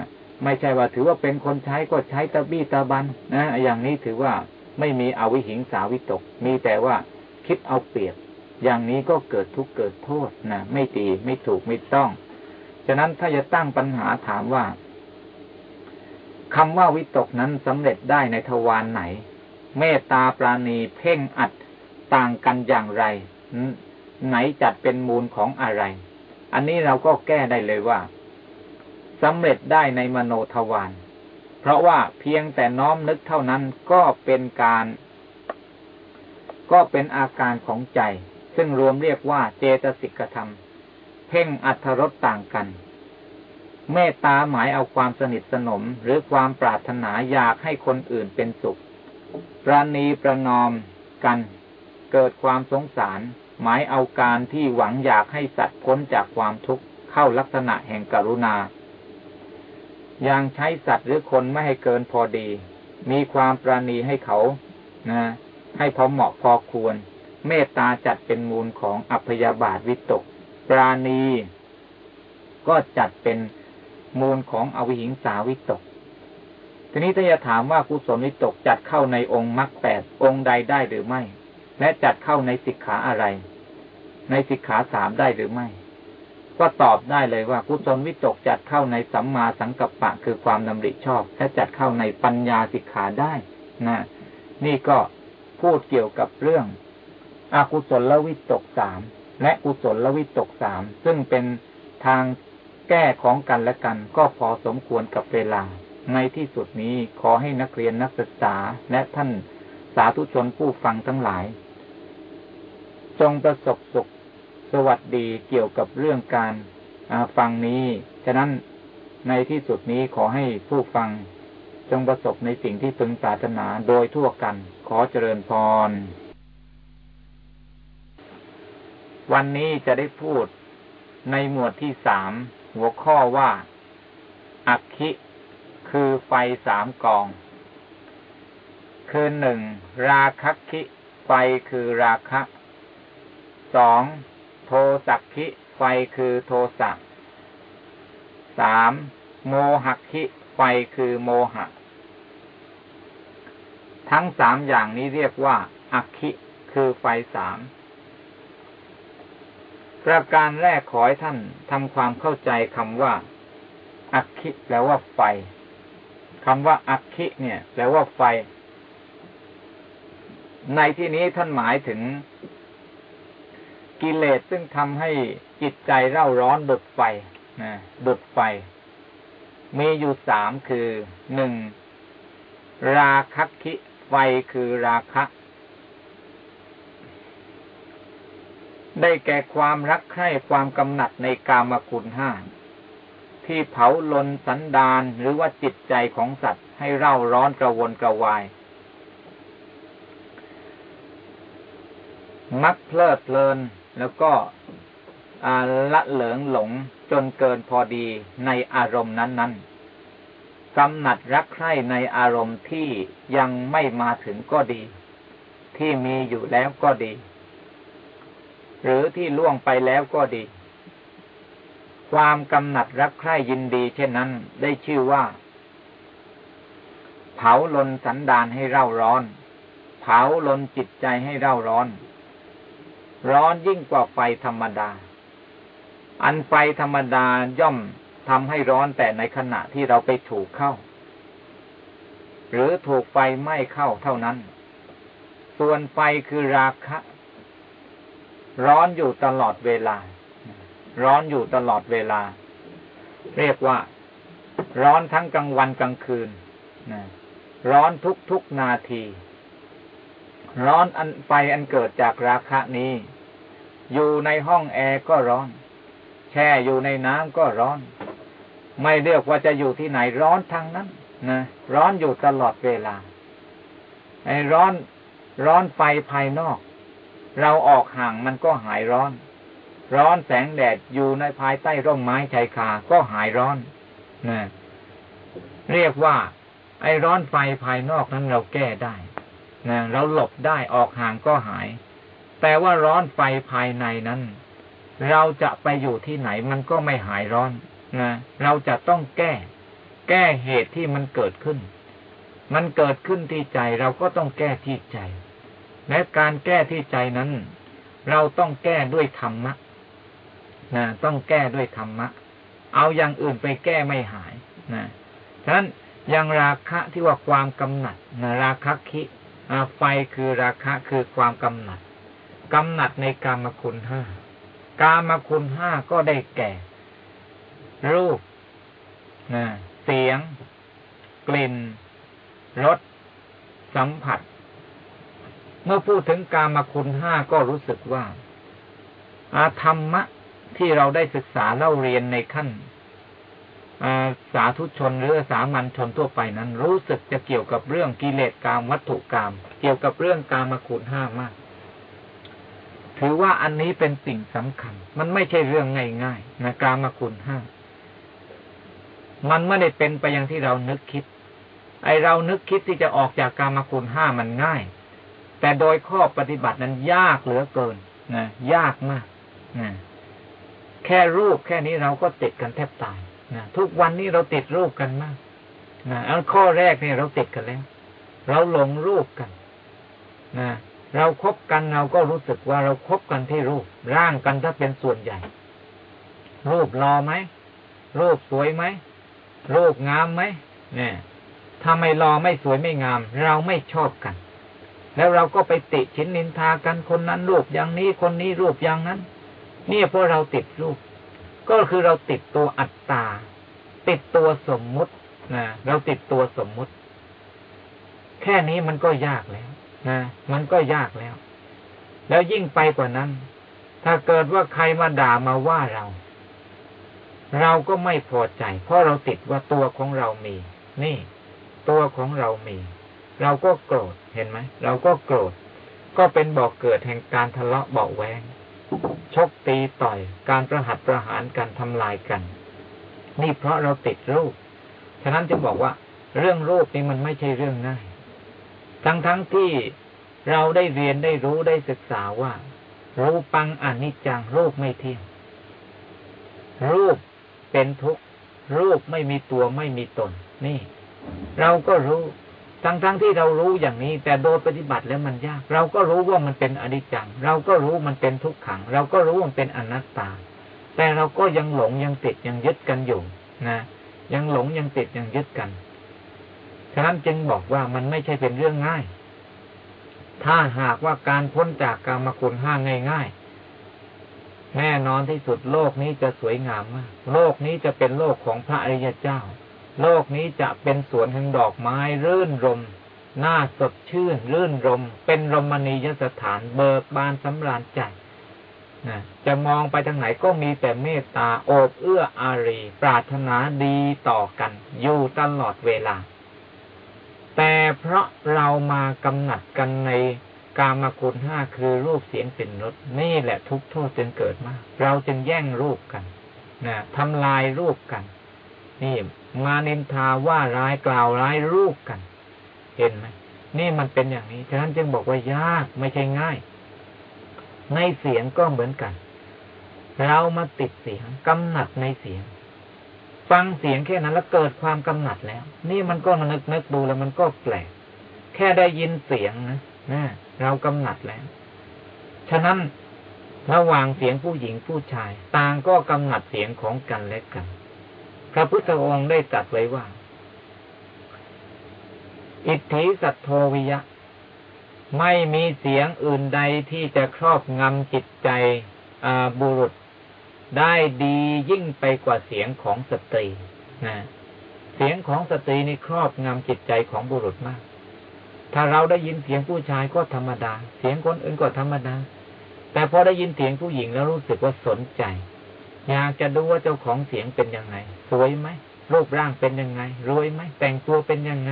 ไม่ใช่ว่าถือว่าเป็นคนใช้ก็ใช้ตะบี้ตะบันนะอย่างนี้ถือว่าไม่มีอวิหิงสาวิตก มีแต่ว่าคิดเอาเปรียบ อย่างนี้ก็เกิดทุกข์เกิดโทษนะไม่ดีไม่ถูกไม่ต้อง ฉะนั้นถ้าจะตั้งปัญหาถามว่าคำว่าวิตกนั้นสำเร็จได้ในทวารไหน เมตตาปราณีเพ่งอัดต่างกันอย่างไร ไหนจัดเป็นมูลของอะไร อันนี้เราก็แก้ได้เลยว่าสำเร็จได้ในมโนทวารเพราะว่าเพียงแต่น้อมนึกเท่านั้นก็เป็นการ ก็เป็นอาการของใจ ซึ่งรวมเรียกว่าเจตสิกธรรม เพ่งอัธรสต่างกันเมตตาหมายเอาความสนิทสนมหรือความปรารถนาอยากให้คนอื่นเป็นสุข ประนีประนอมกัน เกิดความสงสาร หมายเอาการที่หวังอยากให้สัตว์พ้นจากความทุกข์เข้าลักษณะแห่งกรุณา อย่างใช้สัตว์หรือคนไม่ให้เกินพอดี มีความปราณีให้เขานะให้พอเหมาะพอควร เมตตาจัดเป็นมูลของอัพยาบาทวิตก ปราณี ก็จัดเป็นมูลของอวิหิงสาวิตก ทีนี้ถ้าจะถามว่ากุศลวิตกจัดเข้าในองค์มรรคแปดองค์ใดได้หรือไม่ และจัดเข้าในสิกขาอะไร ในสิกขาสามได้หรือไม่ ก็ตอบได้เลยว่ากุศลวิตกจัดเข้าในสัมมาสังกัปปะคือความดำริชอบ และจัดเข้าในปัญญาสิกขาได้นะนี่ก็พูดเกี่ยวกับเรื่องอกุศลวิตกสามและกุศลวิตกสามซึ่งเป็นทางแก้ของกันและกันก็พอสมควรกับเวลา ในที่สุดนี้ขอให้นักเรียนนักศึกษาและท่านสาธุชนผู้ฟังทั้งหลาย จงประสบสุขสวัสดีเกี่ยวกับเรื่องการฟังนี้ ฉะนั้นในที่สุดนี้ขอให้ผู้ฟัง จงประสบในสิ่งที่พึงปรารถนาโดยทั่วกัน ขอเจริญพร วันนี้จะได้พูดในหมวดที่สามหัวข้อว่า อักคิ คือไฟสามกอง คือหนึ่งราคักคิ ไฟคือราคะสองโทสักขิไฟคือโทสะสามโมหคิ ไฟคือโมหะ ทั้งสามอย่างนี้เรียกว่าอักขิคือไฟสามประการแรกขอให้ท่านทำความเข้าใจคำว่า อักขิแปลว่าไฟ คำว่าอักขิเนี่ย แปลว่าไฟ ในที่นี้ท่านหมายถึงกิเลสซึ่งทำให้จิตใจเร่าร้อนดุดไฟนะดุดไฟ มีอยู่สามคือหนึ่งราคะคิไฟคือราคะ ได้แก่ความรักใคร่ความกำหนัดในกามคุณห้า ที่เผาลนสันดานหรือว่าจิตใจของสัตว์ให้เร่าร้อนกระวนกระวาย มักเพลิดเพลินแล้วก็ละเหลิงหลงจนเกินพอดีในอารมณ์นั้นๆกำหนัดรักใคร่ในอารมณ์ที่ยังไม่มาถึงก็ดี ที่มีอยู่แล้วก็ดี หรือที่ล่วงไปแล้วก็ดี ความกำหนัดรักใคร่ยินดีเช่นนั้นได้ชื่อว่า เผาลนสันดานให้เร่าร้อน เผาลนจิตใจให้เร่าร้อน ร้อนยิ่งกว่าไฟธรรมดา อันไฟธรรมดาย่อมทำให้ร้อนแต่ในขณะที่เราไปถูกเข้า หรือถูกไฟไหม้เข้าเท่านั้น ส่วนไฟคือราคะ ร้อนอยู่ตลอดเวลา ร้อนอยู่ตลอดเวลา เรียกว่า ร้อนทั้งกลางวันกลางคืนร้อนทุกทุกนาที ร้อนอันไฟอันเกิดจากราคะนี้ อยู่ในห้องแอร์ก็ร้อน แช่อยู่ในน้ำก็ร้อน ไม่เลือกว่าจะอยู่ที่ไหนร้อนทางนั้นนะร้อนอยู่ตลอดเวลา ไอ้ร้อนร้อนไฟภายนอก เราออกห่างมันก็หายร้อน ร้อนแสงแดดอยู่ในภายใต้ร่มไม้ชายคาก็หายร้อนนะเรียกว่า ไอ้ร้อนไฟภายนอกนั้นเราแก้ได้นะเราหลบได้ออกห่างก็หาย แต่ว่าร้อนไฟภายในนั้น เราจะไปอยู่ที่ไหนมันก็ไม่หายร้อนนะเราจะต้องแก้ แก้เหตุที่มันเกิดขึ้น มันเกิดขึ้นที่ใจเราก็ต้องแก้ที่ใจ และการแก้ที่ใจนั้น เราต้องแก้ด้วยธรรมะ นะต้องแก้ด้วยธรรมะ เอาอย่างอื่นไปแก้ไม่หายนะฉะนั้นอย่างราคะที่ว่าความกำหนัดนะราคะคิไฟคือราคะคือความกำหนัดกำหนัดในกรรมคุณห้ากามคุณห้าก็ได้แก่ รูปนะเสียง กลิ่นรสสัมผัส เมื่อพูดถึงกามคุณห้าก็รู้สึกว่าอาธรรมะ ที่เราได้ศึกษาเล่าเรียนในขั้นสาธุชนหรือสามัญชนทั่วไปนั้น รู้สึกจะเกี่ยวกับเรื่องกิเลสกามวัตถุกรรมเกี่ยวกับเรื่องกามคุณห้ามาก ถือว่าอันนี้เป็นสิ่งสำคัญ มันไม่ใช่เรื่องง่ายๆนะกามคุณห้ามันไม่ได้เป็นไปอย่างที่เรานึกคิด ไอเรานึกคิดที่จะออกจากกามคุณห้ามันง่าย แต่โดยข้อปฏิบัตินั้นยากเหลือเกินนะยากมากนะ แค่รูปแค่นี้เราก็ติดกันแทบตายนะทุกวันนี้เราติดรูปกันมากนะอันข้อแรกเนี่ยเราติดกันแล้ว เราหลงรูปกันนะเราครบกันเราก็รู้สึกว่าเราครบกันที่รูป ร่างกันถ้าเป็นส่วนใหญ่ รูปรอไหมรูปสวยไหมรูปงามไหมเนี่ยถ้าไม่รอไม่สวยไม่งาม เราไม่ชอบกัน แล้วเราก็ไปติชินนินทากันคนนั้นรูปอย่างนี้คนนี้รูปอย่างนั้น เนี่ยเพราะเราติดรูป ก็คือเราติดตัวอัตตา ติดตัวสมมุตินะเราติดตัวสมมุติ แค่นี้มันก็ยากแล้วนะมันก็ยากแล้ว แล้วยิ่งไปกว่านั้น ถ้าเกิดว่าใครมาด่ามาว่าเรา เราก็ไม่พอใจ เพราะเราติดว่าตัวของเรามี นี่ ตัวของเรามี เราก็โกรธเห็นไหมเราก็โกรธก็เป็นบอกเกิดแห่งการทะเลาะเบาแวง ชกตีต่อย การประหัตประหารกันทำลายกัน นี่เพราะเราติดรูป ฉะนั้นจะบอกว่า เรื่องรูปนี่มันไม่ใช่เรื่องง่าย ทั้งทั้งที่เราได้เรียนได้รู้ได้ศึกษาว่ารูปังอนิจจังรูปไม่เที่ยง รูปเป็นทุกข์รูปไม่มีตัวไม่มีตน นี่ เราก็รู้ ทั้งทั้งที่เรารู้อย่างนี้ แต่โดยปฏิบัติแล้วมันยาก เราก็รู้ว่ามันเป็นอนิจจัง เราก็รู้มันเป็นทุกขัง เราก็รู้มันเป็นอนัตตา แต่เราก็ยังหลงยังติดยังยึดกันอยู่นะยังหลงยังติดยังยึดกันฉะนั้นจึงบอกว่ามันไม่ใช่เป็นเรื่องง่าย ถ้าหากว่าการพ้นจากกรรมคุณห้าง่าย ๆ แน่นอนที่สุดโลกนี้จะสวยงามมาก โลกนี้จะเป็นโลกของพระอริยเจ้า โลกนี้จะเป็นสวนแห่งดอกไม้รื่นรมน่าสดชื่น รื่นรม เป็นรมณียสถานเบิกบานสำราญใจนะจะมองไปทางไหนก็มีแต่เมตตาโอบเอื้ออารี ปรารถนาดีต่อกัน อยู่ตลอดเวลา แต่เพราะเรามากำหนัดกันในกามคุณห้าคือรูปเสียงเป็นรสนี่แหละทุกโทษจึงเกิดมาเราจึงแย่งรูปกันนะทำลายรูปกัน นี่มานินทาว่าร้ายกล่าวร้ายรูปกัน เห็นไหมนี่มันเป็นอย่างนี้ ฉะนั้นจึงบอกว่ายากไม่ใช่ง่าย ในเสียงก็เหมือนกัน เรามาติดเสียงกำหนัดในเสียง ฟังเสียงแค่นั้นแล้วเกิดความกำหนัดแล้ว นี่มันก็นึกนึกดูแล้วมันก็แปลก แค่ได้ยินเสียงนะนะเรากำหนัดแล้ว ฉะนั้นระหว่างเสียงผู้หญิงผู้ชาย ต่างก็กำหนัดเสียงของกันและกัน พระพุทธองค์ได้ตรัสไว้ว่า อิทธิสัตโทวิยะ ไม่มีเสียงอื่นใดที่จะครอบงำจิตใจบุรุษได้ดียิ่งไปกว่าเสียงของสตรีนะเสียงของสตรีนี่ครอบงำจิตใจของบุรุษมาก ถ้าเราได้ยินเสียงผู้ชายก็ธรรมดา เสียงคนอื่นก็ธรรมดา แต่พอได้ยินเสียงผู้หญิงแล้วรู้สึกว่าสนใจ อยากจะดูว่าเจ้าของเสียงเป็นยังไง สวยไหมรูปร่างเป็นยังไง รวยไหมแต่งตัวเป็นยังไง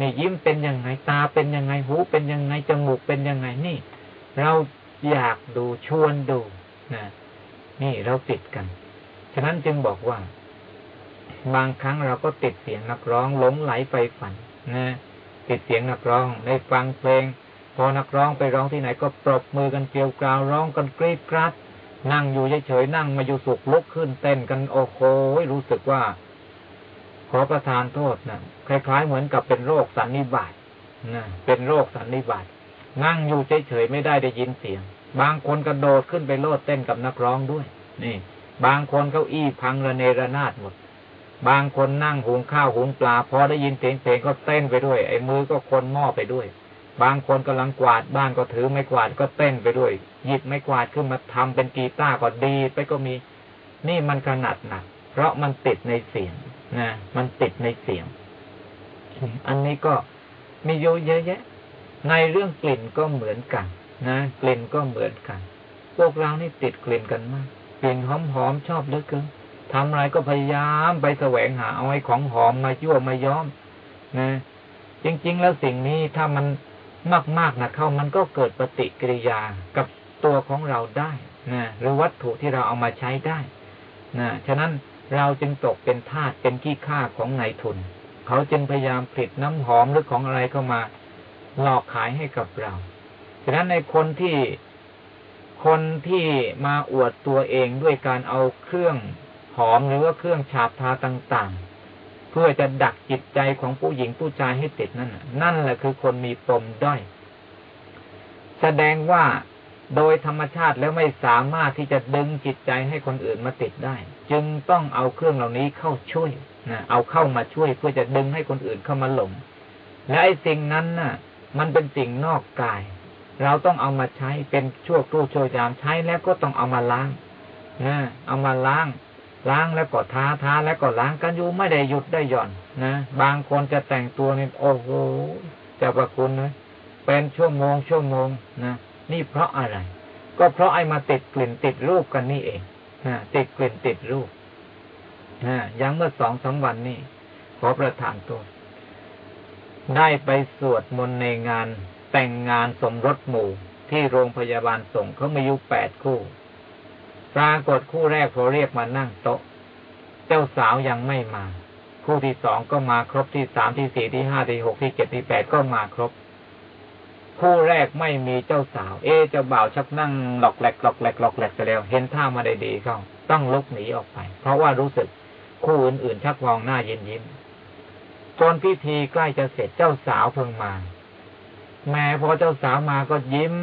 นี่ยิ้มเป็นยังไง ตาเป็นยังไง หูเป็นยังไง จมูกเป็นยังไง นี่ เราอยากดูชวนดูนะนี่เราติดกัน ฉะนั้นจึงบอกว่า บางครั้งเราก็ติดเสียงนักร้องหลงไหลไปฝันนะติดเสียงนักร้องได้ฟังเพลง พอนักร้องไปร้องที่ไหนก็ปรบมือกันเกลียวกราวร้องกันกรีดกราด นั่งอยู่เฉยๆนั่งมาอยู่สุกลุกขึ้นเต้นกันโอ้โหรู้สึกว่า ขอประทานโทษนะคล้ายๆเหมือนกับเป็นโรคสันนิบาตนะเป็นโรคสันนิบาตนั่งอยู่เฉยๆไม่ได้ได้ยินเสียง บางคนกระโดดขึ้นไปโลดเต้นกับนักร้องด้วย นี่ บางคนเก้าอี้พังระเนระนาดหมด บางคนนั่งหุงข้าวหุงปลาพอได้ยินเสียงเพลงก็เต้นไปด้วย ไอ้มือก็คนหม้อไปด้วย บางคนกำลังกวาดบ้านก็ถือไม้กวาดก็เต้นไปด้วย หยิบไม้กวาดขึ้นมาทำเป็นกีตาร์ก็ดีไปก็มี นี่มันขนาดหนักเพราะมันติดในเสียงนะมันติดในเสียง อันนี้ก็มีเยอะแยะ ในเรื่องกลิ่นก็เหมือนกันนะกลิ่นก็เหมือนกัน พวกเรานี่ติดกลิ่นกันมากกลิ่นหอมๆชอบเหลือเกินทำอะไรก็พยายามไปแสวงหาเอาไอ้ของหอมมายั่วมาย้อมนะจริง ๆ แล้วสิ่งนี้ถ้ามัน มากๆนะเข้ามันก็เกิดปฏิกิริยากับตัวของเราได้นะหรือวัตถุที่เราเอามาใช้ได้นะฉะนั้นเราจึงตกเป็นทาสเป็นขี้ข้าของนายทุน เขาจึงพยายามผลิตน้ำหอมหรือของอะไรเข้ามาหลอกขายให้กับเรา ฉะนั้นในคนที่คนที่มาอวดตัวเองด้วยการเอาเครื่องหอมหรือว่าเครื่องฉาบทาต่างๆ พื่อจะดักจิตใจของผู้หญิงผู้ชายให้ติดนั่นนั่นแหละคือคนมีปมด้อย แสดงว่าโดยธรรมชาติแล้วไม่สามารถที่จะดึงจิตใจให้คนอื่นมาติดได้ จึงต้องเอาเครื่องเหล่านี้เข้าช่วยนะเอาเข้ามาช่วยเพื่อจะดึงให้คนอื่นเข้ามาหลง และไอ้สิ่งนั้นน่ะ มันเป็นสิ่งนอกกาย เราต้องเอามาใช้เป็นชั่วครู่ชั่วยามใช้แล้วก็ต้องเอามาล้างนะเอามาล้าง ล้างแล้วก็ทาทาแล้วก็ล้างกันอยู่ไม่ได้หยุดได้หย่อนนะบางคนจะแต่งตัวนี่โอ้โหจะประคุณนะเป็นชั่วโมงชั่วโมงนะนี่เพราะอะไร ก็เพราะไอ้มาติดกลิ่นติดรูปกันนี่เองนะติดกลิ่นติดรูปนะยังเมื่อสองสาวันนี้ขอประทานตัวได้ไปสวดมนต์ในงานแต่งงานสมรสหมู่ที่โรงพยาบาลส่งเขามาอยู่แปดคู่ ปรากฏคู่แรกพอเรียกมานั่งโต๊ะ เจ้าสาวยังไม่มา คู่ที่สองก็มาครบที่สามที่สี่ที่ห้าที่หกที่เจ็ดที่แปดก็มาครบ คู่แรกไม่มีเจ้าสาว เอเจ้าบ่าวชักนั่งหลอกแหลกหลอกแหลกหลอกแหลกไปแล้ว เห็นท่ามาได้ดีเขาต้องลุกหนีออกไป เพราะว่ารู้สึกคู่อื่นๆชักมองหน้าเย็นยิ้มจนพิธีใกล้จะเสร็จเจ้าสาวเพิ่งมาแม้พอเจ้าสาวมาก็ยิ้ม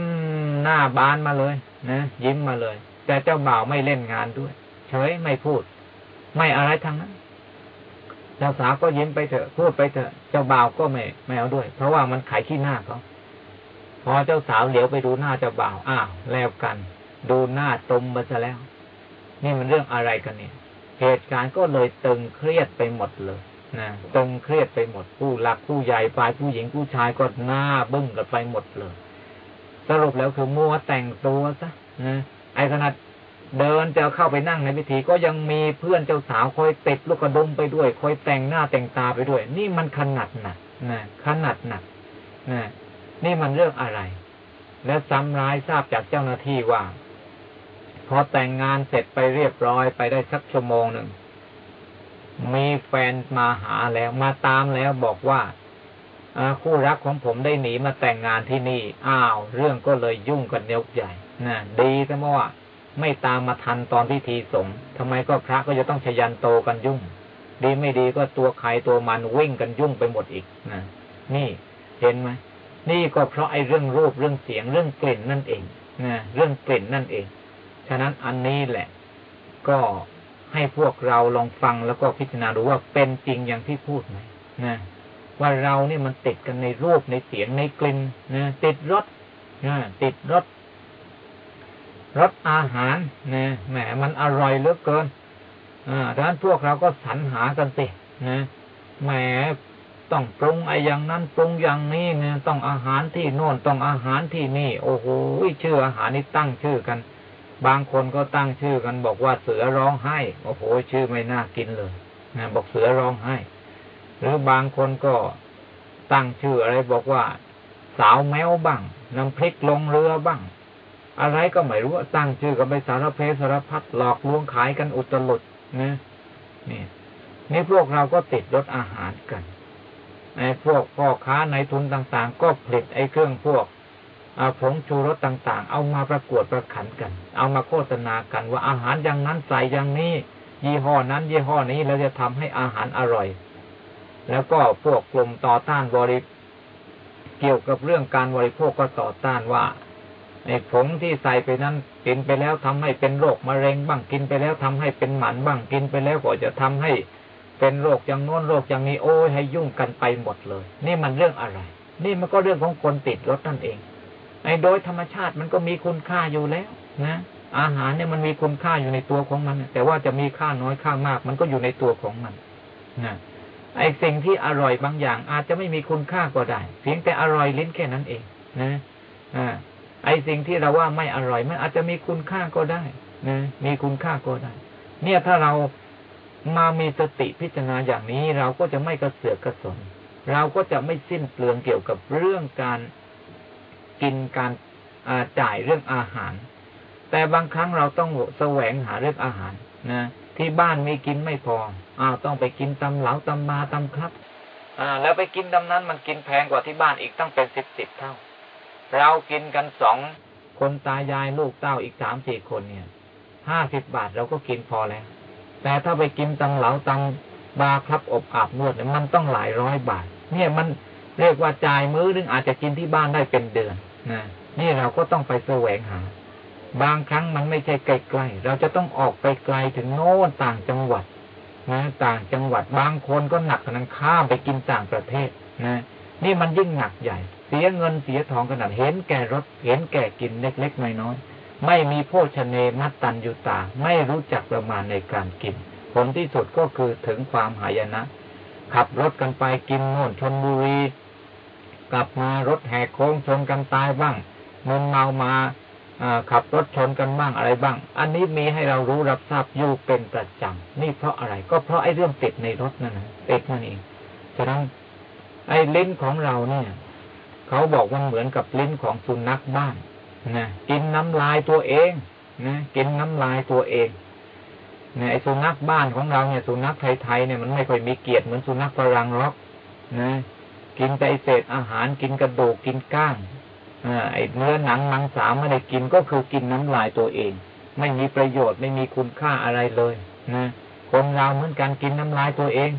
หน้าบานมาเลยนะยิ้มมาเลย แต่เจ้าบ่าวไม่เล่นงานด้วย เฉยไม่พูด ไม่อะไรทั้งนั้นเจ้าสาวก็ยิ้มไปเถอะพูดไปเถอะเจ้าบ่าวก็ไม่ไม่เอาด้วย เพราะว่ามันขายขี้หน้าเขาพอเจ้าสาวเหลียวไปดูหน้าเจ้าบ่าวอ้าวแล้วกัน ดูหน้าตมมาซะแล้ว นี่มันเรื่องอะไรกันเนี่ย เหตุการณ์ก็เลยตึงเครียดไปหมดเลยนะตึงเครียดไปหมดผู้หลักผู้ใหญ่ฝ่ายผู้หญิงผู้ชายก็หน้าบึ้งกันไปหมดเลย สรุปแล้วคือมัวแต่งตัวซะนะ ไอ้ขนาดเดินจะเข้าไปนั่งในพิธีก็ยังมีเพื่อนเจ้าสาวคอยติดลูกกระดมไปด้วยคอยแต่งหน้าแต่งตาไปด้วย นี่มันขนาดหนักนะขนาดหนักนะนี่มันเรื่องอะไร และซ้ำร้ายทราบจากเจ้าหน้าที่ว่า พอแต่งงานเสร็จไปเรียบร้อยไปได้สักชั่วโมงหนึ่งมีแฟนมาหาแล้วมาตามแล้วบอกว่าคู่รักของผมได้หนีมาแต่งงานที่นี่ อ้าว เรื่องก็เลยยุ่งกันยกใหญ่ นะดีแต่ว่าไม่ตามมาทันตอนพิธีสงฆ์ทำไมก็พระก็จะต้องชยันโตกันยุ่ง ดีไม่ดีก็ตัวใครตัวมันวิ่งกันยุ่งไปหมดอีกนะนี่เห็นไหมนี่ก็เพราะไอ้เรื่องรูปเรื่องเสียงเรื่องกลิ่นนั่นเองนะเรื่องกลิ่นนั่นเอง ฉะนั้นอันนี้แหละ ก็ให้พวกเราลองฟังแล้วก็พิจารณาดูว่าเป็นจริงอย่างที่พูดไหมนะว่าเราเนี่ยมันติดกันในรูปในเสียงในกลิ่นนะติดรสนะติดรส รสอาหารนะแหมมันอร่อยเหลือเกินอ่าดังนั้นพวกเราก็สรรหากันสินะแหมต้องปรุงไอ้อย่างนั้นปรุงอย่างนี้เนี่ยต้องอาหารที่โน่นต้องอาหารที่นี่ โอ้โหชื่ออาหารนี่ตั้งชื่อกัน บางคนก็ตั้งชื่อกัน บอกว่าเสือร้องไห้โอ้โห ชื่อไม่น่ากินเลยนะบอกเสือร้องไห้หรือบางคนก็ตั้งชื่ออะไรบอกว่า สาวแมวบ้างน้ำพริกลงเรือบ้าง อะไรก็ไม่รู้ตั้งชื่อกันไปสารเพสารพัดหลอกลวงขายกันอุตลุดนะนี่นี่พวกเราก็ติดรสอาหารกันไอ้พวกพ่อค้าในทุนต่าง ๆ ก็ผลิตไอ้เครื่องพวกอาผงชูรสต่าง ๆ เอามาประกวดประขันกัน เอามาโฆษณากันว่าอาหารอย่างนั้นใส่อย่างนี้ยี่ห้อนั้นยี่ห้อนี้แล้วจะทำให้อาหารอร่อย แล้วก็พวกกลุ่มต่อต้านบริเกี่ยวกับเรื่องการบริโภคก็ต่อต้านว่า ไอ้ผงที่ใส่ไปนั้นกินไปแล้วทำให้เป็นโรคมะเร็งบ้างกินไปแล้วทำให้เป็นหมันบ้างกินไปแล้วก็จะทำให้เป็นโรคอย่างโน้นโรคอย่างนี้โอ้ยให้ยุ่งกันไปหมดเลย นี่มันเรื่องอะไร นี่มันก็เรื่องของคนติดรถนั่นเองไอ้โดยธรรมชาติมันก็มีคุณค่าอยู่แล้วนะอาหารเนี่ยมันมีคุณค่าอยู่ในตัวของมัน แต่ว่าจะมีค่าน้อยค่ามาก มันก็อยู่ในตัวของมันนะไอ้สิ่งที่อร่อยบางอย่างอาจจะไม่มีคุณค่าก็ได้ เพียงแต่อร่อยลิ้นแค่นั้นเอง นะอ่า ไอ้สิ่งที่เราว่าไม่อร่อย มันอาจจะมีคุณค่าก็ได้นะมีคุณค่าก็ได้ เนี่ยถ้าเรามามีสติพิจารณาอย่างนี้ เราก็จะไม่กระเสือกกระสน เราก็จะไม่สิ้นเปลืองเกี่ยวกับเรื่องการกินการจ่ายเรื่องอาหาร แต่บางครั้งเราต้องแสวงหาเรื่องอาหารนะที่บ้านมีกินไม่พออ้าวต้องไปกินตำเหลาตำมาตำครับ อ่า แล้วไปกินตำนั้นมันกินแพงกว่าที่บ้านอีกตั้งเป็นสิบสิบเท่า เรากินกันสองคนตายายลูกเต้าอีกสามสี่คนเนี่ยห้าสิบบาทเราก็กินพอแล้ว แต่ถ้าไปกินตังเหลาตังบาครับอบอาบนวดเนี่ยมันต้องหลายร้อยบาท เนี่ยมันเรียกว่าจ่ายมื้อนึงอาจจะกินที่บ้านได้เป็นเดือนนะนี่เราก็ต้องไปแสวงหา บางครั้งมันไม่ใช่ใกล้ๆเราจะต้องออกไปไกลถึงโน้นต่างจังหวัดนะต่างจังหวัดบางคนก็หนักขนาดข้ามไปกินต่างประเทศนะนี่มันยิ่งหนักใหญ่ สียเงินเสียทองขนาดเห็นแก่รถ เห็นแก่กินเล็กๆน้อยๆไม่มีโภชเนมัตตัญยุตา ไม่รู้จักประมาณในการกิน ผลที่สุดก็คือถึงความหายนะ ขับรถกันไปกินโน่นชนบุรี กลับมารถแหกโค้งชนกันตายบ้างมึนเมามาขับรถชนกันบ้างอะไรบ้าง อันนี้มีให้เรารู้รับทราบอยู่เป็นประจำนี่เพราะอะไร ก็เพราะไอ้เรื่องติดในรถนั่นนะติดนั่นเองฉะนั้นไอ้ลิ้นของเราเนี่ย เขาบอกว่าเหมือนกับลิ้นของสุนัขบ้านนะกินน้ำลายตัวเองนะกินน้ำลายตัวเองนะไอสุนัขบ้านของเราเนี่ยสุนัขไทยๆเนี่ยมันไม่ค่อยมีเกียรติเหมือนสุนัขฝรั่งหรอกนะกินแต่เศษอาหารกินกระดูกกินก้างไอเนื้อหนังมังสาไม่ได้กินก็คือกินน้ำลายตัวเอง ไม่มีประโยชน์ไม่มีคุณค่าอะไรเลยนะคนเราเหมือนกันกินน้ำลายตัวเอง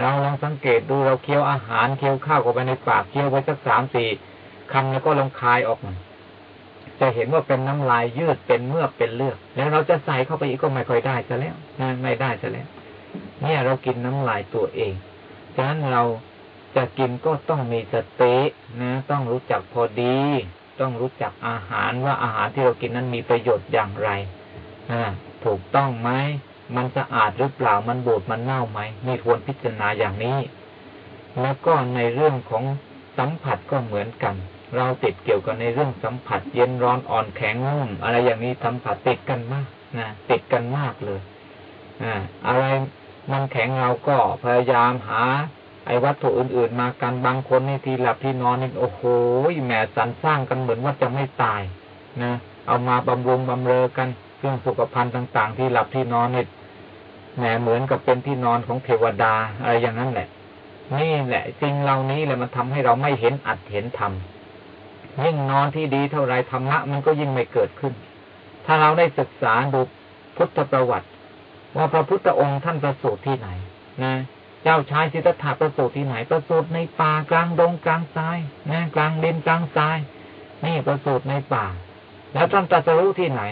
เราลองสังเกตดูเราเคี้ยวอาหารเคี้ยวข้าวเข้าไปในปากเคี้ยวไว้สักสามสี่คำแล้วก็ลองคายออกมาจะเห็นว่าเป็นน้ำลายยืดเป็นเมือกเป็นเลือดแล้วเราจะใส่เข้าไปอีกก็ไม่ค่อยได้ซะแล้วนะไม่ได้ซะแล้ว เนี่ยเรากินน้ำลายตัวเองฉะนั้นเราจะกินก็ต้องมีสตินะ ต้องรู้จักพอดี ต้องรู้จักอาหารว่าอาหารที่เรากินนั้นมีประโยชน์อย่างไรนะถูกต้องไหม มันสะอาดหรือเปล่ามันบูดมันเน่าไหมมีควรพิจารณาอย่างนี้ แล้วก็ในเรื่องของสัมผัสก็เหมือนกัน เราติดเกี่ยวกับในเรื่องสัมผัส เย็นร้อนอ่อนแข็งนุ่มอะไรอย่างนี้สัมผัสติดกันมากนะติดกันมากเลยอ่าอะไรมันแข็งเราก็พยายามหา ไอ้วัตถุอื่น ๆ มากันบางคนนี่ที่หลับที่นอนนี่โอ้โหแหมสรรสร้างกันเหมือนว่าจะไม่ตายนะเอามาบำรุงบำเรอกัน เครื่องสุขภัณฑ์ต่าง ๆ ที่หลับที่นอนนี่แหมเหมือนกับเป็นที่นอนของเทวดาอะไรอย่างนั้นแหละ นี่แหละสิ่งเหล่านี้แหละมันทำให้เราไม่เห็นอัดเห็นธรรมยิ่งนอนที่ดีเท่าไรธรรมะมันก็ยิ่งไม่เกิดขึ้น ถ้าเราได้ศึกษาดูพุทธประวัติ ว่าพระพุทธองค์ท่านประสูติที่ไหนนะเจ้าชายสิทธัตถะประสูติที่ไหนประสูติในป่ากลางดงกลางทรายนะกลางดินกลางทราย นี่ประสูติในป่า แล้วท่านตรัสรู้ที่ไหน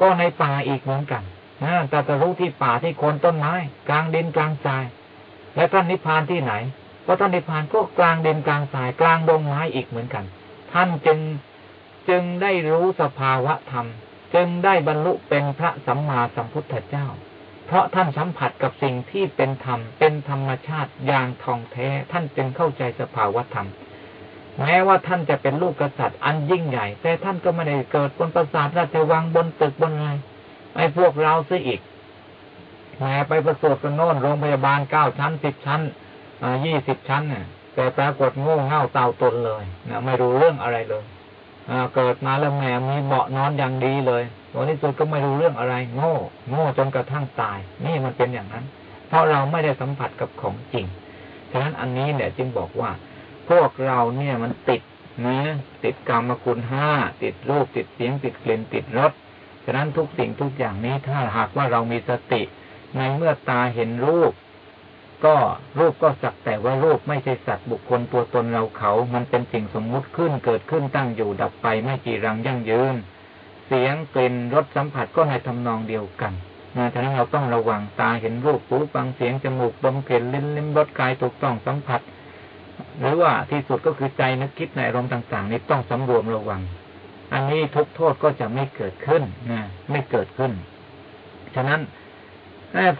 ก็ในป่าอีกเหมือนกันนะตรัสรู้ที่ป่าที่โคนต้นไม้ กลางดินกลางทราย และท่านนิพพานที่ไหนก็ท่านนิพพานก็กลางดินกลางทรายกลางดงไม้อีกเหมือนกัน ท่านจึงจึงได้รู้สภาวะธรรม จึงได้บรรลุเป็นพระสัมมาสัมพุทธเจ้า เพราะท่านสัมผัสกับสิ่งที่เป็นธรรมเป็นธรรมชาติอย่างทองแท้ ท่านจึงเข้าใจสภาวะธรรม แม้ว่าท่านจะเป็นลูกกษัตริย์อันยิ่งใหญ่ แต่ท่านก็ไม่ได้เกิดบนปราสาทราชวังบนตึกบนอะไรไอ้พวกเราซะอีกแม้ไปประสบกันโน่นโรงพยาบาลเก้าชั้นสิบชั้นยี่สิบชั้นเนี่ยแต่ปรากฏโง่เง่าเต่าตนเลยนะไม่รู้เรื่องอะไรเลยเกิดมาแล้วแม่มีเบาะนอนอย่างดีเลยวันนี้สุดก็ไม่รู้เรื่องอะไร โง่ โง่จนกระทั่งตาย นี่มันเป็นอย่างนั้น เพราะเราไม่ได้สัมผัสกับของจริงฉะนั้นอันนี้เนี่ยจึงบอกว่า พวกเราเนี่ยมันติดนะติดกรรมคุณห้าติดรูปติดเสียงติดกลิ่นติดรสฉะนั้นทุกสิ่งทุกอย่างนี้ถ้าหากว่าเรามีสติ ในเมื่อตาเห็นรูป ก็รูปก็สักแต่ว่ารูปไม่ใช่สัตว์บุคคลตัวตนเราเขา มันเป็นสิ่งสมมุติขึ้นเกิดขึ้นตั้งอยู่ดับไปไม่กี่รังยั่งยืน เสียงกลิ่นรสสัมผัสก็ในทำนองเดียวกันนะฉะนั้นเราต้องระวังตาเห็นรูปหูฟังเสียงจมูกดมกลิ่นลิ้นลิ้มรสกายถูกต้องสัมผัส หรือว่าที่สุดก็คือใจนึกคิดในอารมณ์ต่างๆ นี้ต้องสำรวมระวัง อันนี้ทุกโทษก็จะไม่เกิดขึ้นนะไม่เกิดขึ้น ฉะนั้น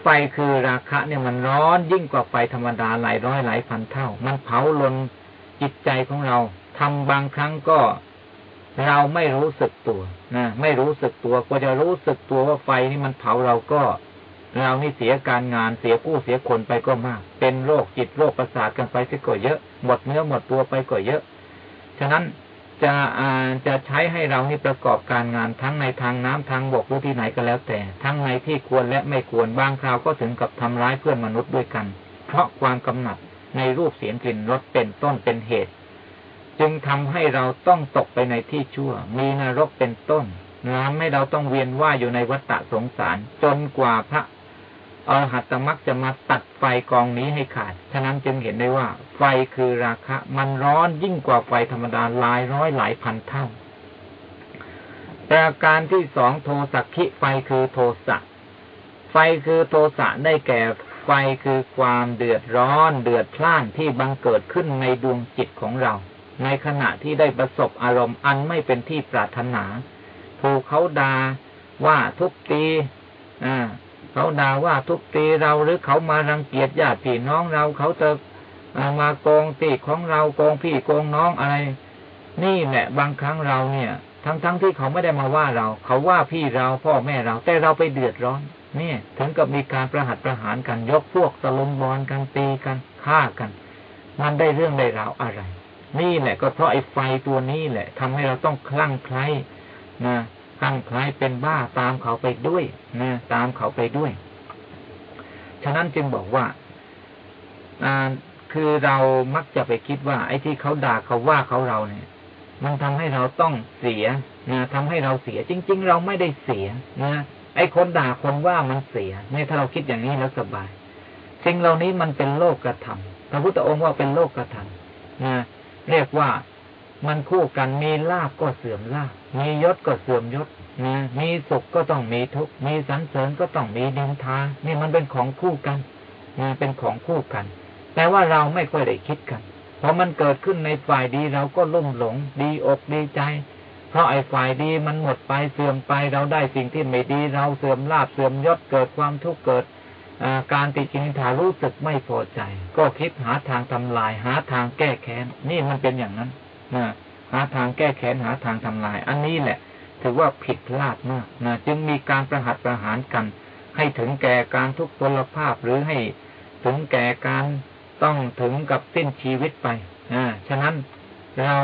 ไฟคือราคะเนี่ยมันร้อนยิ่งกว่าไฟธรรมดาหลายร้อยหลายพันเท่า มันเผาลนจิตใจของเราทำบางครั้งก็เราไม่รู้สึกตัวนะไม่รู้สึกตัวก็จะรู้สึกตัวว่าไฟนี่มันเผาเราก็ เรานี่เสียการงานเสียผู้เสียคนไปก็มาก เป็นโรคจิตโรคประสาทกันไปก็เยอะหมดเนื้อหมดตัวไปก็เยอะ ฉะนั้นจะจะใช้ให้เรานี่ประกอบการงานทั้งในทางน้ำทางบกหรือที่ไหนก็แล้วแต่ ทั้งในที่ควรและไม่ควรบางคราวก็ถึงกับทำร้ายเพื่อนมนุษย์ด้วยกัน เพราะความกำหนัดในรูปเสียงกลิ่นรสเป็นต้นเป็นเหตุ จึงทำให้เราต้องตกไปในที่ชั่ว มีนรกเป็นต้นน้ำให้เราต้องเวียนว่ายอยู่ในวัฏฏะสงสาร จนกว่าพระ อรหัตมักจะมาตัดไฟกองนี้ให้ขาด ฉะนั้นจึงเห็นได้ว่า ไฟคือราคะ มันร้อนยิ่งกว่าไฟธรรมดาหลายร้อยหลายพันเท่า แต่การที่สองโทสักขิไฟคือโทสะ ไฟคือโทสะได้แก่ไฟคือความเดือดร้อนเดือดพล่านที่บังเกิดขึ้นในดวงจิตของเรา ในขณะที่ได้ประสบอารมณ์อันไม่เป็นที่ปรารถนา ถูกเขาดาว่าทุบตีอ่า เขาด่าว่าทุบตีเราหรือเขามารังเกียจญาติพี่น้องเราเขาจะมาโกงตีของเราโกงพี่โกงน้องอะไร นี่แหละบางครั้งเราเนี่ย ทั้งๆทที่เขาไม่ได้มาว่าเรา เขาว่าพี่เราพ่อแม่เรา แต่เราไปเดือดร้อน เนี่ยถึงกับมีการประหัตประหารกันยกพวกตะลุมบอลกันตีกันฆ่ากัน มันได้เรื่องได้ราวอะไร นี่แหละก็เพราะไอ้ไฟตัวนี้แหละทำให้เราต้องคลั่งไคล้นะ ตั้งคล้ายเป็นบ้าตามเขาไปด้วยนะตามเขาไปด้วย ฉะนั้นจึงบอกว่าอ่าคือเรามักจะไปคิดว่า ไอ้ที่เขาด่าเขาว่าเขาเราเนี่ย มันทำให้เราต้องเสียนะทำให้เราเสีย จริง ๆ เราไม่ได้เสียนะไอ้คนด่าคนว่ามันเสียเนี่ยถ้าเราคิดอย่างนี้แล้วสบายสิ่งเหล่านี้มันเป็นโลกกระทำพระพุทธองค์ว่าเป็นโลกกระทำนะเรียกว่า มันคู่กันมีลาบก็เสื่อมลาบมียศก็เสื่อมยศนะมีสุขก็ต้องมีทุกข์มีสันเสริญก็ต้องมีดินทานี่มันเป็นของคู่กันนะเป็นของคู่กัน แต่ว่าเราไม่ค่อยได้คิดกันพอมันเกิดขึ้นในฝ่ายดีเราก็ลุ่มหลง ดีอกดีใจ เพราะไอ้ฝ่ายดีมันหมดไปเสื่อมไปเราได้สิ่งที่ไม่ดีเราเสื่อมลาบเสื่อมยศเกิดความทุกข์เกิดการติจินิทารู้สึกไม่พอใจ ก็คิดหาทางทำลายหาทางแก้แค้นนี่มันเป็นอย่างนั้น นะหาทางแก้แค้นหาทางทำลาย อันนี้แหละ ถือว่าผิดพลาดมากนะจึงมีการประหัตประหารกัน ให้ถึงแก่การทุกพลภาพหรือให้ถึงแก่การต้องถึงกับสิ้นชีวิตไปอ่าฉะนั้นเรา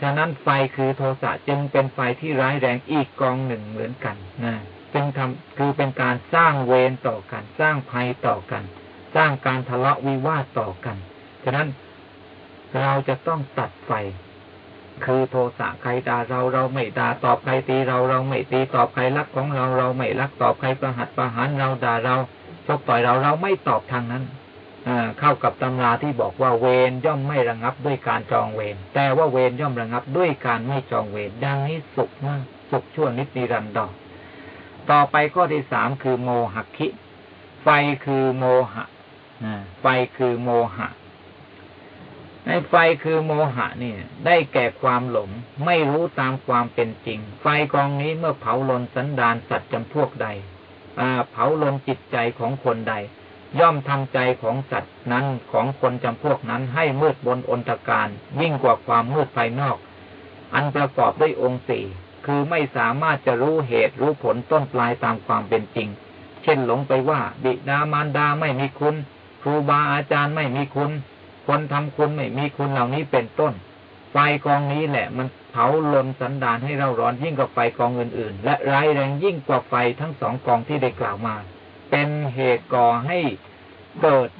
ฉะนั้นไฟคือโทสะจึงเป็นไฟที่ร้ายแรงอีกกองหนึ่งเหมือนกันนะจึงทำคือเป็นการสร้างเวรต่อกัน สร้างภัยต่อกัน สร้างการทะเลาะวิวาทต่อกัน ฉะนั้น เราจะต้องตัดไฟ คือโทสะใครด่าเราเราไม่ด่าตอบใครตีเราเราไม่ตีตอบใครรักของเราเราไม่รักตอบใครประหัตประหารเราด่าเราชกต่อยเราเราไม่ตอบทางนั้นเข้ากับตำราที่บอกว่าเวรย่อมไม่ระงับด้วยการจองเวรแต่ว่าเวรย่อมระงับด้วยการไม่จองเวรดังนี้สุขมากสุขชั่วนิดนิรันดรต่อไปข้อที่สามคือโมหคิ ไฟคือโมหะไฟคือโมหะ ไฟคือโมหะเนี่ย ได้แก่ความหลง ไม่รู้ตามความเป็นจริง ไฟกองนี้เมื่อเผาลนสันดานสัตว์จำพวกใดเผาลนจิตใจของคนใด ย่อมทำใจของสัตว์นั้นของคนจำพวกนั้นให้มืดบนอนตการ ยิ่งกว่าความมืดภายนอก อันประกอบด้วยองค์สี่คือไม่สามารถจะรู้เหตุรู้ผลต้นปลายตามความเป็นจริง เช่นหลงไปว่า บิดามารดาไม่มีคุณ ครูบาอาจารย์ไม่มีคุณ คนทำคุณไม่มีคุณเหล่านี้เป็นต้น ไฟกองนี้แหละ มันเผาลนสันดานให้เราร้อนยิ่งกว่าไฟกองอื่นๆ และร้ายแรงยิ่งกว่าไฟทั้งสองกองที่ได้กล่าวมา เป็นเหตุก่อให้เกิด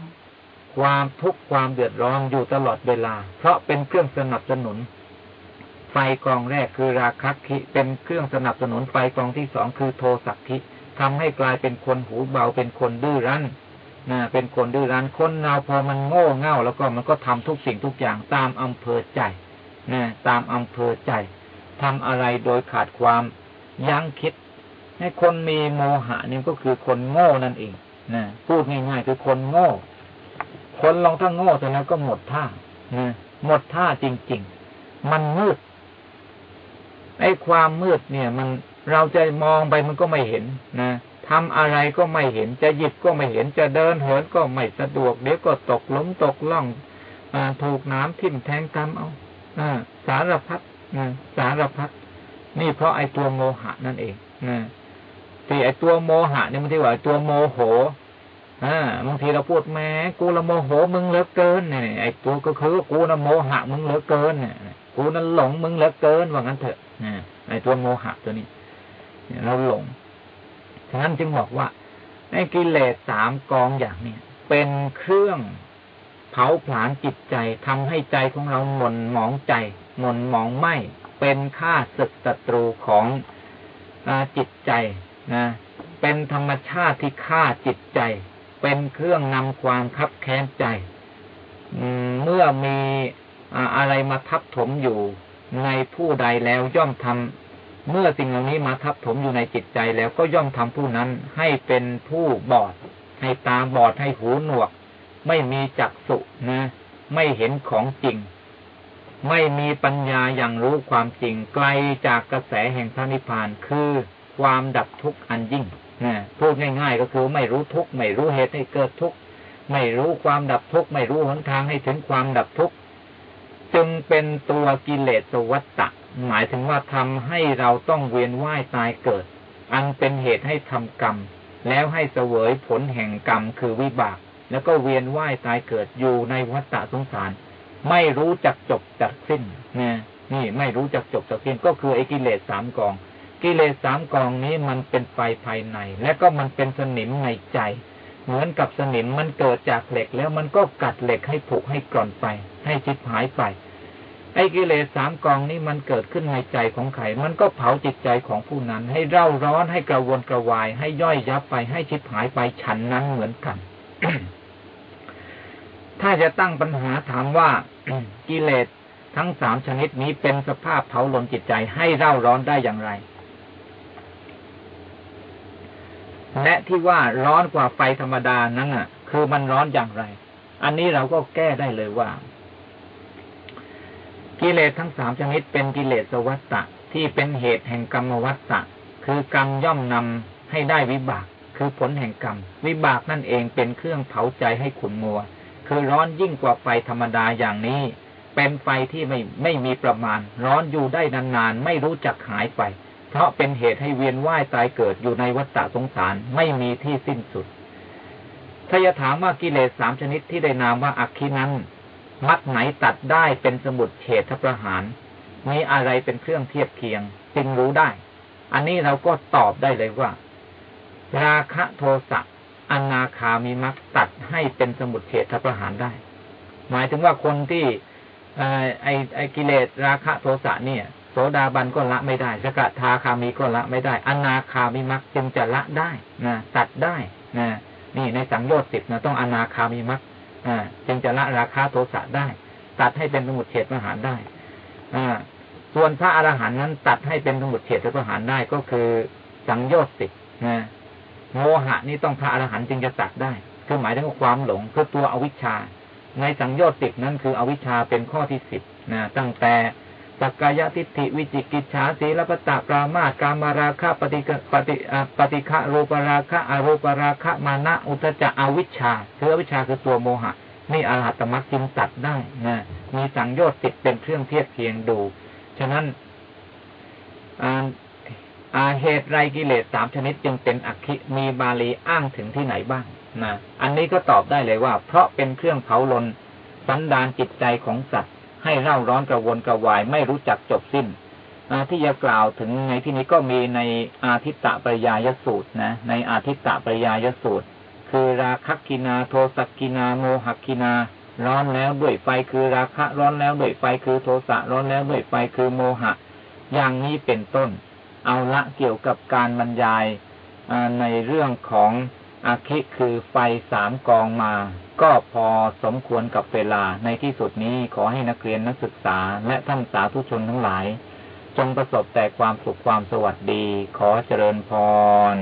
ความทุกข์ความเดือดร้อนอยู่ตลอดเวลา เพราะเป็นเครื่องสนับสนุน ไฟกองแรกคือราคะคิเป็นเครื่องสนับสนุนไฟกองที่สองคือโทสักคิทำให้กลายเป็นคนหูเบาเป็นคนดื้อรั้น นะเป็นคนดื้อรั้นคนเราพอมันโง่เง่า แล้วก็มันก็ทำทุกสิ่งทุกอย่างตามอำเภอใจนะตามอำเภอใจทำอะไรโดยขาดความยั้งคิดให้คนมีโมหะนี่ก็คือคนโง่นั่นเองนะพูดง่ายๆคือคนโง่ คนลองถ้าโง่แต่นั้นก็หมดท่านะหมดท่าจริง ๆ มันมืดไอ้ความมืดเนี่ย มันเราจะมองไปมันก็ไม่เห็นนะ ทำอะไรก็ไม่เห็นจะหยิบก็ไม่เห็นจะเดินเหินก็ไม่สะดวก เดี๋ยวก็ตกล้มตกล่องอถูกน้ำทิ่มแทงตามเอาอสารพัดสารพัดนี่เพราะไอ้ตัวโมหะนั่นเองนะที่ไอ้ตัวโมหะเนี่ยมันที่ว่าตัวโมโหอบางทีเราพูดแม้กูละโมโหมึงเหลือเกินเนี่ยไอ้ตัวก็คือกูนะโมหะมึงเหลือเกินเนี่ยกูนั้นหลงมึงเหลือเกินว่างั้นเถอะไอ้ตัวโมหะตัวนี้เราหลง ฉะนั้นจึงบอกว่าไอ้กิเลสสามกองอย่างเนี้ยเป็นเครื่องเผาผลาญจิตใจทำให้ใจของเราหม่นหมองใจหม่นหมองไหมเป็นข้าศึกศัตรูของอจิตใจนะเป็นธรรมชาติที่ฆ่าจิตใจ เป็นเครื่องนำความคับแค้นใจเมื่อมีอะไรมาทับถมอยู่ในผู้ใดแล้วย่อมทำ เมื่อสิ่งเหล่านี้มาทับถมอยู่ในจิตใจแล้วก็ย่อมทำผู้นั้นให้เป็นผู้บอด ให้ตาบอดให้หูหนวก ไม่มีจักษุนะ ไม่เห็นของจริง ไม่มีปัญญาอย่างรู้ความจริง ไกลจากกระแสแห่งพระนิพพานคือความดับทุกข์อันยิ่งนะพูดง่ายๆก็คือไม่รู้ทุกข์ไม่รู้เหตุให้เกิดทุกข์ไม่รู้ความดับทุกข์ไม่รู้หนทางให้ถึงความดับทุกข์จึงเป็นตัวกิเลสวัตตะ หมายถึงว่าทำให้เราต้องเวียนว่ายตายเกิด อันเป็นเหตุให้ทำกรรม แล้วให้เสวยผลแห่งกรรมคือวิบาก แล้วก็เวียนว่ายตายเกิดอยู่ในวัฏฏะสงสาร ไม่รู้จักจบจักสิ้นนะนี่ไม่รู้จักจบจักสิ้นก็คือไอ้กิเลสสามกอง กิเลสสามกองนี้มันเป็นไฟภายใน และก็มันเป็นสนิมในใจ เหมือนกับสนิมมันเกิดจากเหล็กแล้วมันก็กัดเหล็กให้ผุให้กร่อนไป ให้จิตหายไป ไอ้กิเลสสามกองนี้มันเกิดขึ้นในใจของใครมันก็เผาจิตใจของผู้นั้น ให้เร่าร้อนให้กระวนกระวาย ให้ย่อยยับไปให้ชิบหายไปฉันนั้นเหมือนกัน ถ้าจะตั้งปัญหาถามว่ากิเลสทั้งสามชนิดนี้เป็นสภาพเผาลนจิตใจให้เร่าร้อนได้อย่างไร และที่ว่าร้อนกว่าไฟธรรมดานั้นอะ คือมันร้อนอย่างไร อันนี้เราก็แก้ได้เลยว่า กิเลสทั้งสามชนิดเป็นกิเลสวัตตะที่เป็นเหตุแห่งกรรมวัตตะคือกรรมย่อมนำให้ได้วิบาก คือผลแห่งกรรม วิบากนั่นเองเป็นเครื่องเผาใจให้ขุ่นมัว คือร้อนยิ่งกว่าไฟธรรมดาอย่างนี้ เป็นไฟที่ไม่ไม่มีประมาณ ร้อนอยู่ได้นานๆ ไม่รู้จักหายไป เพราะเป็นเหตุให้เวียนว่ายตายเกิดอยู่ในวัฏฏะสงสารไม่มีที่สิ้นสุดถ้าจะถามว่ากิเลสสามชนิดที่ได้นามว่าอักขีนั้น มัดไหนตัดได้เป็นสมุดเฉทประหารมีอะไรเป็นเครื่องเทียบเคียง จึงรู้ได้ อันนี้เราก็ตอบได้เลยว่า ราคะโทสะอนาคามีมักตัดให้เป็นสมุดเฉทประหารได้ หมายถึงว่าคนที่ไอไอกิเลสราคะโทสะเนี่ยโสดาบันก็ละไม่ได้สกทาคามีก็ละไม่ได้ อนาคามีมักจึงจะละได้นะตัดได้นะนี่ในสังโยชน์สิบนะต้องอนาคามีมัก จึงจะละราคาโทสะได้ ตัดให้เป็นสมุดเฉดประหารได้ส่วนพระอรหันต์นั้น ตัดให้เป็นสมุดเฉดประหารได้ก็คือสังโยชน์สิบโมหะนี่ต้องพระอรหันต์จึงจะตัดได้คือหมายถึงความหลงคือตัวอวิชชา ในสังโยชน์สิบนั้นคืออวิชชาเป็นข้อที่สิบนะตั้งแต่ สักกายทิฏฐิวิจิกิจฉาสีลปตะปรามาตกามาราคะปฏิปฏิปฏิฆะรูปราคะอโรปราคะมานะอุตจะอวิชชาคืออวิชชาคือตัวโมหะ นี่อรหัตมรรคจึงตัดได้นะมีสังโยชน์ติดเป็นเครื่องเทียบเคียงดู ฉะนั้นอาเหตุไรกิเลสสามชนิดจึงเป็นอักขิมีบาลีอ้างถึงที่ไหนบ้างนะอันนี้ก็ตอบได้เลยว่า เพราะเป็นเครื่องเผาลนสันดานจิตใจของสัตว์ ให้เร่าร้อนกระวนกระวายไม่รู้จักจบสิ้นที่จะกล่าวถึงในที่นี้ก็มีในอาทิตตปริยายสูตรนะ ในอาทิตตปริยายสูตร คือราคักกินาโทสักกินาโมหกกินา ร้อนแล้วด้วยไฟคือราคะร้อนแล้วด้วยไฟคือโทสะร้อนแล้วด้วยไฟคือโมหะ อย่างนี้เป็นต้น เอาละเกี่ยวกับการบรรยายในเรื่องของ อาคิคือไฟสามกองมา ก็พอสมควรกับเวลา ในที่สุดนี้ขอให้นักเรียนนักศึกษา และท่านสาธุชนทั้งหลาย จงประสบแต่ความสุขความสวัสดี ขอเจริญพร